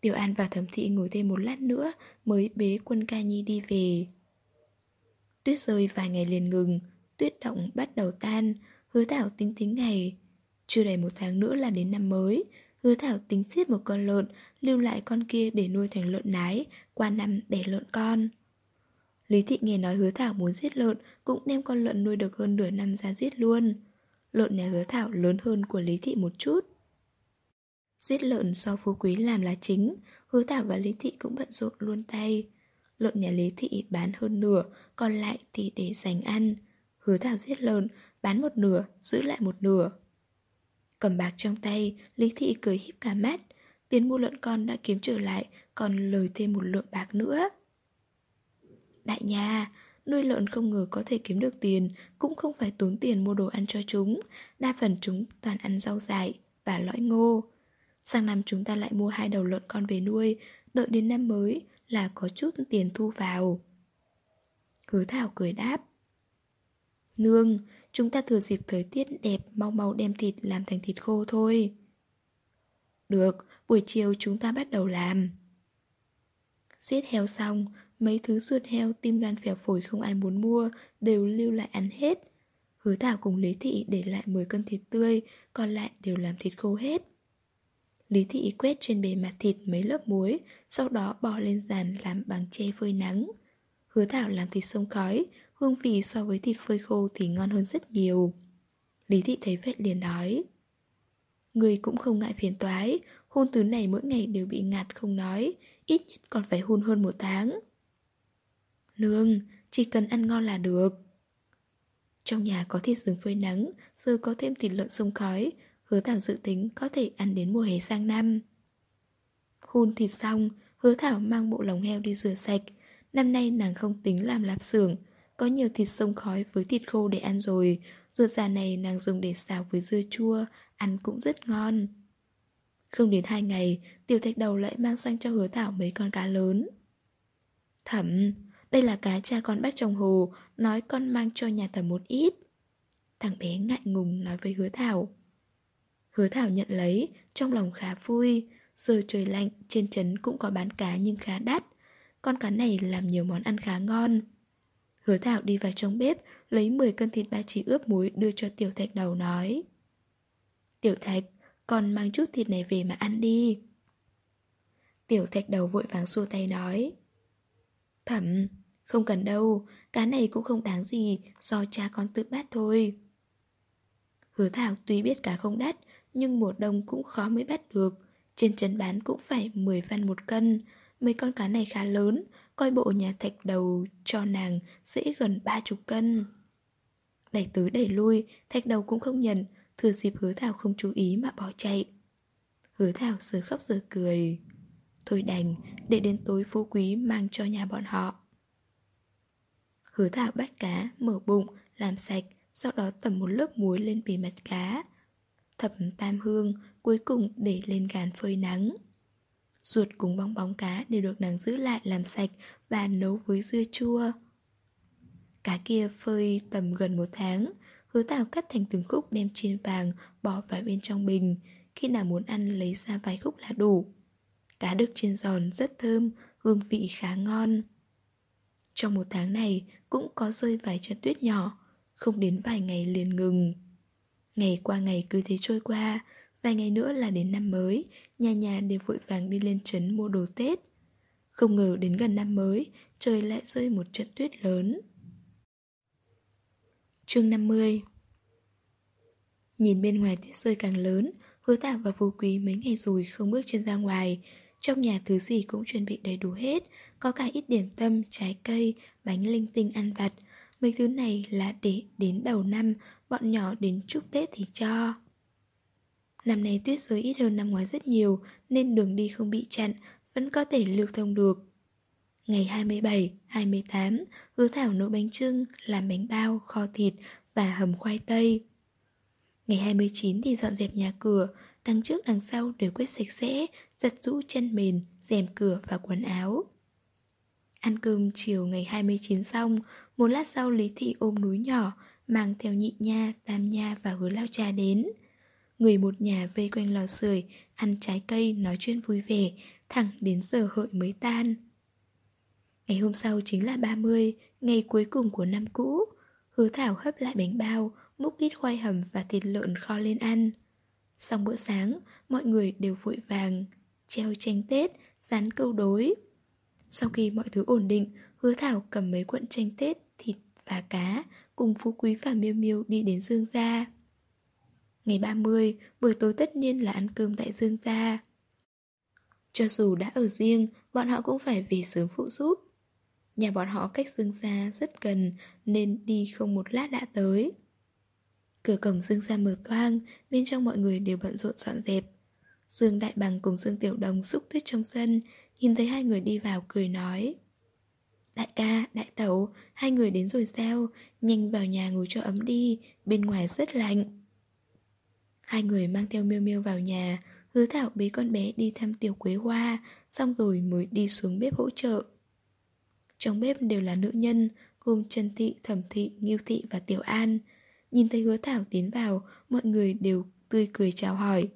Tiểu An và Thẩm Thị ngồi thêm một lát nữa mới bế quân ca nhi đi về. Tuyết rơi vài ngày liền ngừng, tuyết động bắt đầu tan, hứa thảo tính tính ngày. Chưa đầy một tháng nữa là đến năm mới, hứa thảo tính giết một con lợn, lưu lại con kia để nuôi thành lợn nái, qua năm đẻ lợn con. Lý Thị nghe nói hứa thảo muốn giết lợn Cũng đem con lợn nuôi được hơn nửa năm ra giết luôn. Lợn nhà hứa thảo lớn hơn của Lý Thị một chút. Giết lợn do phú quý làm là chính Hứa thảo và Lý Thị cũng bận rộn luôn tay. Lợn nhà Lý Thị bán hơn nửa Còn lại thì để dành ăn. Hứa thảo giết lợn Bán một nửa, giữ lại một nửa. Cầm bạc trong tay Lý Thị cười híp cả mắt. Tiền mua lợn con đã kiếm trở lại Còn lời thêm một lượng bạc nữa. Đại nhà, nuôi lợn không ngờ có thể kiếm được tiền, cũng không phải tốn tiền mua đồ ăn cho chúng. Đa phần chúng toàn ăn rau dại và lõi ngô. Sang năm chúng ta lại mua hai đầu lợn con về nuôi, đợi đến năm mới là có chút tiền thu vào. Hứa Thảo cười đáp. Nương, chúng ta thừa dịp thời tiết đẹp mau mau đem thịt làm thành thịt khô thôi. Được, buổi chiều chúng ta bắt đầu làm. Giết heo xong, Mấy thứ sườn heo, tim gan phèo phổi không ai muốn mua Đều lưu lại ăn hết. Hứa Thảo cùng Lý Thị để lại 10 cân thịt tươi Còn lại đều làm thịt khô hết. Lý Thị quét trên bề mặt thịt mấy lớp muối Sau đó bỏ lên giàn làm bằng tre phơi nắng. Hứa Thảo làm thịt sông khói Hương vị so với thịt phơi khô thì ngon hơn rất nhiều. Lý Thị thấy vậy liền nói Người cũng không ngại phiền toái Hôn tứ này mỗi ngày đều bị ngạt không nói Ít nhất còn phải hôn hơn một tháng. Nương, chỉ cần ăn ngon là được. Trong nhà có thịt rừng phơi nắng Giờ có thêm thịt lợn sông khói Hứa Thảo dự tính có thể ăn đến mùa hè sang năm. Hun thịt xong Hứa Thảo mang bộ lòng heo đi rửa sạch. Năm nay nàng không tính làm lạp xưởng Có nhiều thịt sông khói với thịt khô để ăn rồi. Ruột già này nàng dùng để xào với dưa chua Ăn cũng rất ngon. Không đến hai ngày Tiểu thạch đầu lại mang sang cho hứa Thảo mấy con cá lớn. Thẩm đây là cá cha con bắt trong hồ Nói con mang cho nhà thẩm một ít Thằng bé ngại ngùng nói với hứa thảo Hứa thảo nhận lấy Trong lòng khá vui Giờ trời lạnh, trên trấn cũng có bán cá nhưng khá đắt. Con cá này làm nhiều món ăn khá ngon. Hứa Thảo đi vào trong bếp, lấy 10 cân thịt ba chỉ ướp muối đưa cho Tiểu Thạch đầu nói. Tiểu Thạch, con mang chút thịt này về mà ăn đi. Tiểu Thạch đầu vội vàng xua tay nói. Thẩm, không cần đâu, cá này cũng không đáng gì, do cha con tự bắt thôi. Hứa Thảo tuy biết cá không đắt, nhưng mùa đông cũng khó mới bắt được. Trên trấn bán cũng phải 10 văn một cân. Mấy con cá này khá lớn, coi bộ nhà thạch đầu cho nàng dễ gần ba chục cân. Đẩy tới đẩy lui, thạch đầu cũng không nhận, thừa dịp hứa Thảo không chú ý mà bỏ chạy. Hứa Thảo giờ khóc giờ cười. Thôi đành, để đến tối phú quý mang cho nhà bọn họ. Hứa Thảo bắt cá, mở bụng, làm sạch, sau đó tẩm một lớp muối lên bề mặt cá. Thập tam hương, cuối cùng để lên gàn phơi nắng. Ruột cùng bong bóng cá đều được nàng giữ lại làm sạch và nấu với dưa chua. Cá kia phơi tầm gần một tháng, hứa tào cắt thành từng khúc đem chiên vàng bỏ vào bên trong bình. Khi nào muốn ăn lấy ra vài khúc là đủ. Cá được chiên giòn rất thơm, hương vị khá ngon. Trong một tháng này cũng có rơi vài trận tuyết nhỏ, không đến vài ngày liền ngừng. Ngày qua ngày cứ thế trôi qua, vài ngày nữa là đến năm mới, nhà nhà đều vội vàng đi lên trấn mua đồ Tết. Không ngờ đến gần năm mới, trời lại rơi một trận tuyết lớn. chương 50 Nhìn bên ngoài tuyết rơi càng lớn, hứa Tả và vô quý mấy ngày rồi không bước chân ra ngoài. Trong nhà thứ gì cũng chuẩn bị đầy đủ hết, có cả ít điểm tâm, trái cây, bánh linh tinh ăn vặt. Mấy thứ này là để đến đầu năm, bọn nhỏ đến chúc Tết thì cho. Năm nay tuyết rơi ít hơn năm ngoái rất nhiều nên đường đi không bị chặn, vẫn có thể lưu thông được. Ngày 27, 28, hứa thảo nấu bánh trưng, làm bánh bao, kho thịt và hầm khoai tây. Ngày 29 thì dọn dẹp nhà cửa, đằng trước đằng sau đều quét sạch sẽ, giặt rũ chân mền, rèm cửa và quần áo. Ăn cơm chiều ngày 29 xong, một lát sau Lý Thị ôm núi nhỏ, mang theo nhị nha, tam nha và hứa lao cha đến. Người một nhà vây quanh lò sưởi, ăn trái cây, nói chuyện vui vẻ, thẳng đến giờ hợi mới tan. Ngày hôm sau chính là 30, ngày cuối cùng của năm cũ. Hứa Thảo hấp lại bánh bao, múc ít khoai hầm và thịt lợn kho lên ăn. Xong bữa sáng, mọi người đều vội vàng, treo tranh Tết, dán câu đối. Sau khi mọi thứ ổn định, Hứa Thảo cầm mấy cuộn tranh Tết, thịt và cá, cùng Phú Quý và Miêu Miêu đi đến Dương Gia. Ngày 30, buổi tối tất nhiên là ăn cơm tại Dương Gia. Cho dù đã ở riêng, bọn họ cũng phải về sớm phụ giúp. Nhà bọn họ cách Dương Gia rất gần nên đi không một lát đã tới. Cửa cổng Dương Gia mở toang, bên trong mọi người đều bận rộn dọn dẹp. Dương Đại Bằng cùng Dương Tiểu Đồng xúc tuyết trong sân, nhìn thấy hai người đi vào cười nói. Đại ca, đại tẩu, hai người đến rồi sao? Nhanh vào nhà ngồi cho ấm đi, bên ngoài rất lạnh. Hai người mang theo miêu miêu vào nhà, hứa thảo bế con bé đi thăm tiểu quế hoa, xong rồi mới đi xuống bếp hỗ trợ. Trong bếp đều là nữ nhân, gồm Trần Thị, Thẩm Thị, Nghiêu Thị và Tiểu An. Nhìn thấy hứa thảo tiến vào, mọi người đều tươi cười chào hỏi.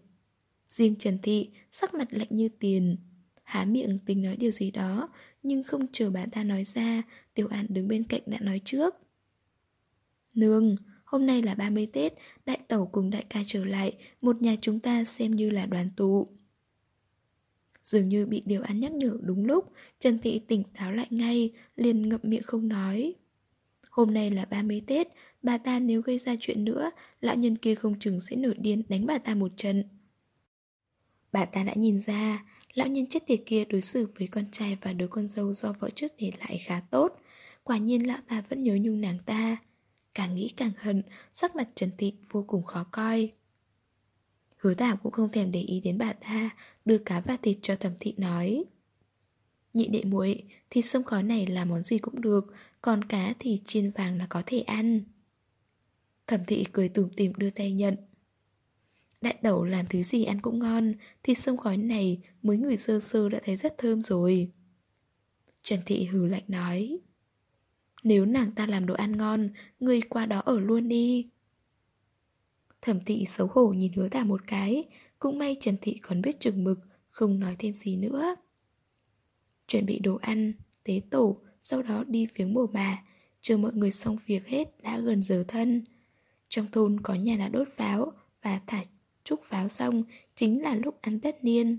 Riêng Trần Thị, sắc mặt lạnh như tiền. Há miệng tính nói điều gì đó, nhưng không chờ bà ta nói ra, Tiểu An đứng bên cạnh đã nói trước. Nương, hôm nay là 30 Tết, đại tẩu cùng đại ca trở lại, một nhà chúng ta xem như là đoàn tụ. Dường như bị Tiểu An nhắc nhở đúng lúc, Trần Thị tỉnh táo lại ngay, liền ngậm miệng không nói. Hôm nay là 30 Tết, bà ta nếu gây ra chuyện nữa, lão nhân kia không chừng sẽ nổi điên đánh bà ta một trận. Bà ta đã nhìn ra, Lão nhân chết tiệt kia đối xử với con trai và đứa con dâu do võ trước để lại khá tốt. Quả nhiên lão ta vẫn nhớ nhung nàng ta. Càng nghĩ càng hận, sắc mặt Trần Thị vô cùng khó coi. Hứa tảo cũng không thèm để ý đến bà ta Đưa cá và thịt cho thẩm thị nói. Nhị đệ muội, thịt sông khói này là món gì cũng được Còn cá thì chiên vàng là có thể ăn. Thẩm thị cười tủm tỉm đưa tay nhận. Đại tẩu làm thứ gì ăn cũng ngon Thịt sông khói này mới người sơ sơ đã thấy rất thơm rồi Trần Thị hừ lạnh nói Nếu nàng ta làm đồ ăn ngon Người qua đó ở luôn đi Thẩm thị xấu hổ nhìn hứa tả một cái Cũng may Trần Thị còn biết chừng mực không nói thêm gì nữa. Chuẩn bị đồ ăn, tế tổ, sau đó đi viếng bồ bà. Chờ mọi người xong việc hết đã gần giờ thân. Trong thôn có nhà đã đốt pháo và thả trúc pháo xong chính là lúc ăn tất niên.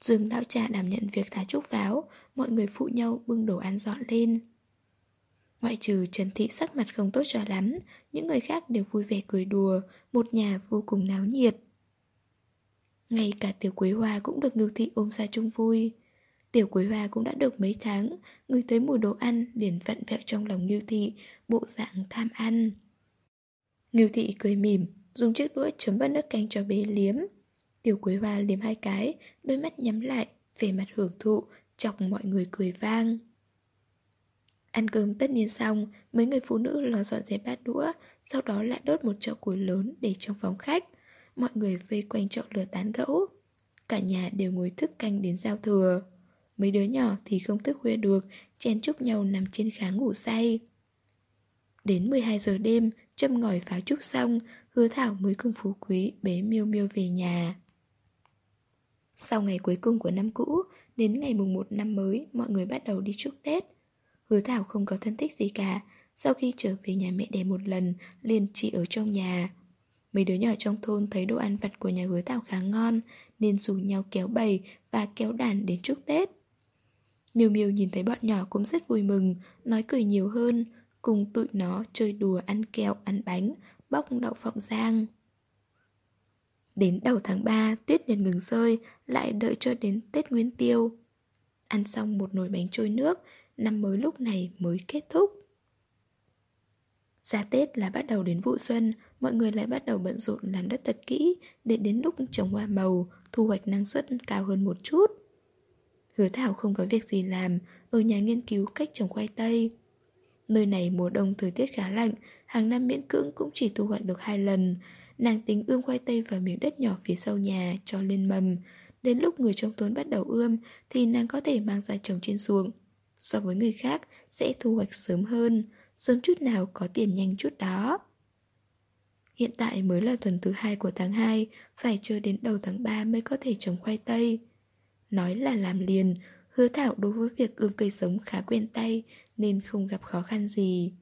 Dương lão cha đảm nhận việc thả trúc pháo, mọi người phụ nhau bưng đồ ăn dọn lên. Ngoại trừ Trần Thị sắc mặt không tốt cho lắm, những người khác đều vui vẻ cười đùa, một nhà vô cùng náo nhiệt. Ngay cả Tiểu Quế Hoa cũng được Ngưu Thị ôm ra chung vui. Tiểu Quế Hoa cũng đã được mấy tháng, người thấy mùi đồ ăn liền vặn vẹo trong lòng Ngưu Thị, bộ dạng tham ăn. Ngưu Thị cười mỉm, dùng chiếc đũa chấm bát nước canh cho bé liếm. Tiểu Quế Hoa liếm hai cái, đôi mắt nhắm lại, vẻ mặt hưởng thụ, chọc mọi người cười vang. Ăn cơm tất nhiên xong, mấy người phụ nữ lo dọn dẹp bát đũa, sau đó lại đốt một chậu củi lớn để trong phòng khách. Mọi người vây quanh chậu lửa tán gẫu. Cả nhà đều ngồi thức canh đến giao thừa. Mấy đứa nhỏ thì không thức khuya được, chen chúc nhau nằm trên kháng ngủ say. Đến 12 giờ đêm, châm ngòi pháo trúc xong, hứa thảo mới cùng phú quý bế miêu miêu về nhà. Sau ngày cuối cùng của năm cũ, đến ngày mùng 1 năm mới, mọi người bắt đầu đi chúc Tết. Hứa Thảo không có thân thích gì cả Sau khi trở về nhà mẹ đẻ một lần liền chỉ ở trong nhà Mấy đứa nhỏ trong thôn thấy đồ ăn vặt của nhà hứa Thảo khá ngon Nên rủ nhau kéo bầy và kéo đàn đến chúc Tết Miêu Miêu nhìn thấy bọn nhỏ cũng rất vui mừng Nói cười nhiều hơn Cùng tụi nó chơi đùa ăn kẹo, ăn bánh Bóc đậu phộng giang Đến đầu tháng 3, tuyết liền ngừng rơi, lại đợi cho đến Tết Nguyên Tiêu. Ăn xong một nồi bánh trôi nước, năm mới lúc này mới kết thúc. Ra Tết là bắt đầu đến vụ xuân, mọi người lại bắt đầu bận rộn làm đất thật kỹ để đến lúc trồng hoa màu, thu hoạch năng suất cao hơn một chút. Hứa Thảo không có việc gì làm, ở nhà nghiên cứu cách trồng khoai tây. Nơi này mùa đông thời tiết khá lạnh, hàng năm miễn cưỡng cũng chỉ thu hoạch được hai lần. Nàng tính ươm khoai tây vào miếng đất nhỏ phía sau nhà cho lên mầm. Đến lúc người trong thôn bắt đầu ươm thì nàng có thể mang ra trồng trên ruộng so với người khác sẽ thu hoạch sớm hơn, sớm chút nào có tiền nhanh chút đó. Hiện tại mới là tuần thứ hai của tháng 2, phải chờ đến đầu tháng 3 mới có thể trồng khoai tây. Nói là làm liền, hứa thảo đối với việc ươm cây sống khá quen tay nên không gặp khó khăn gì.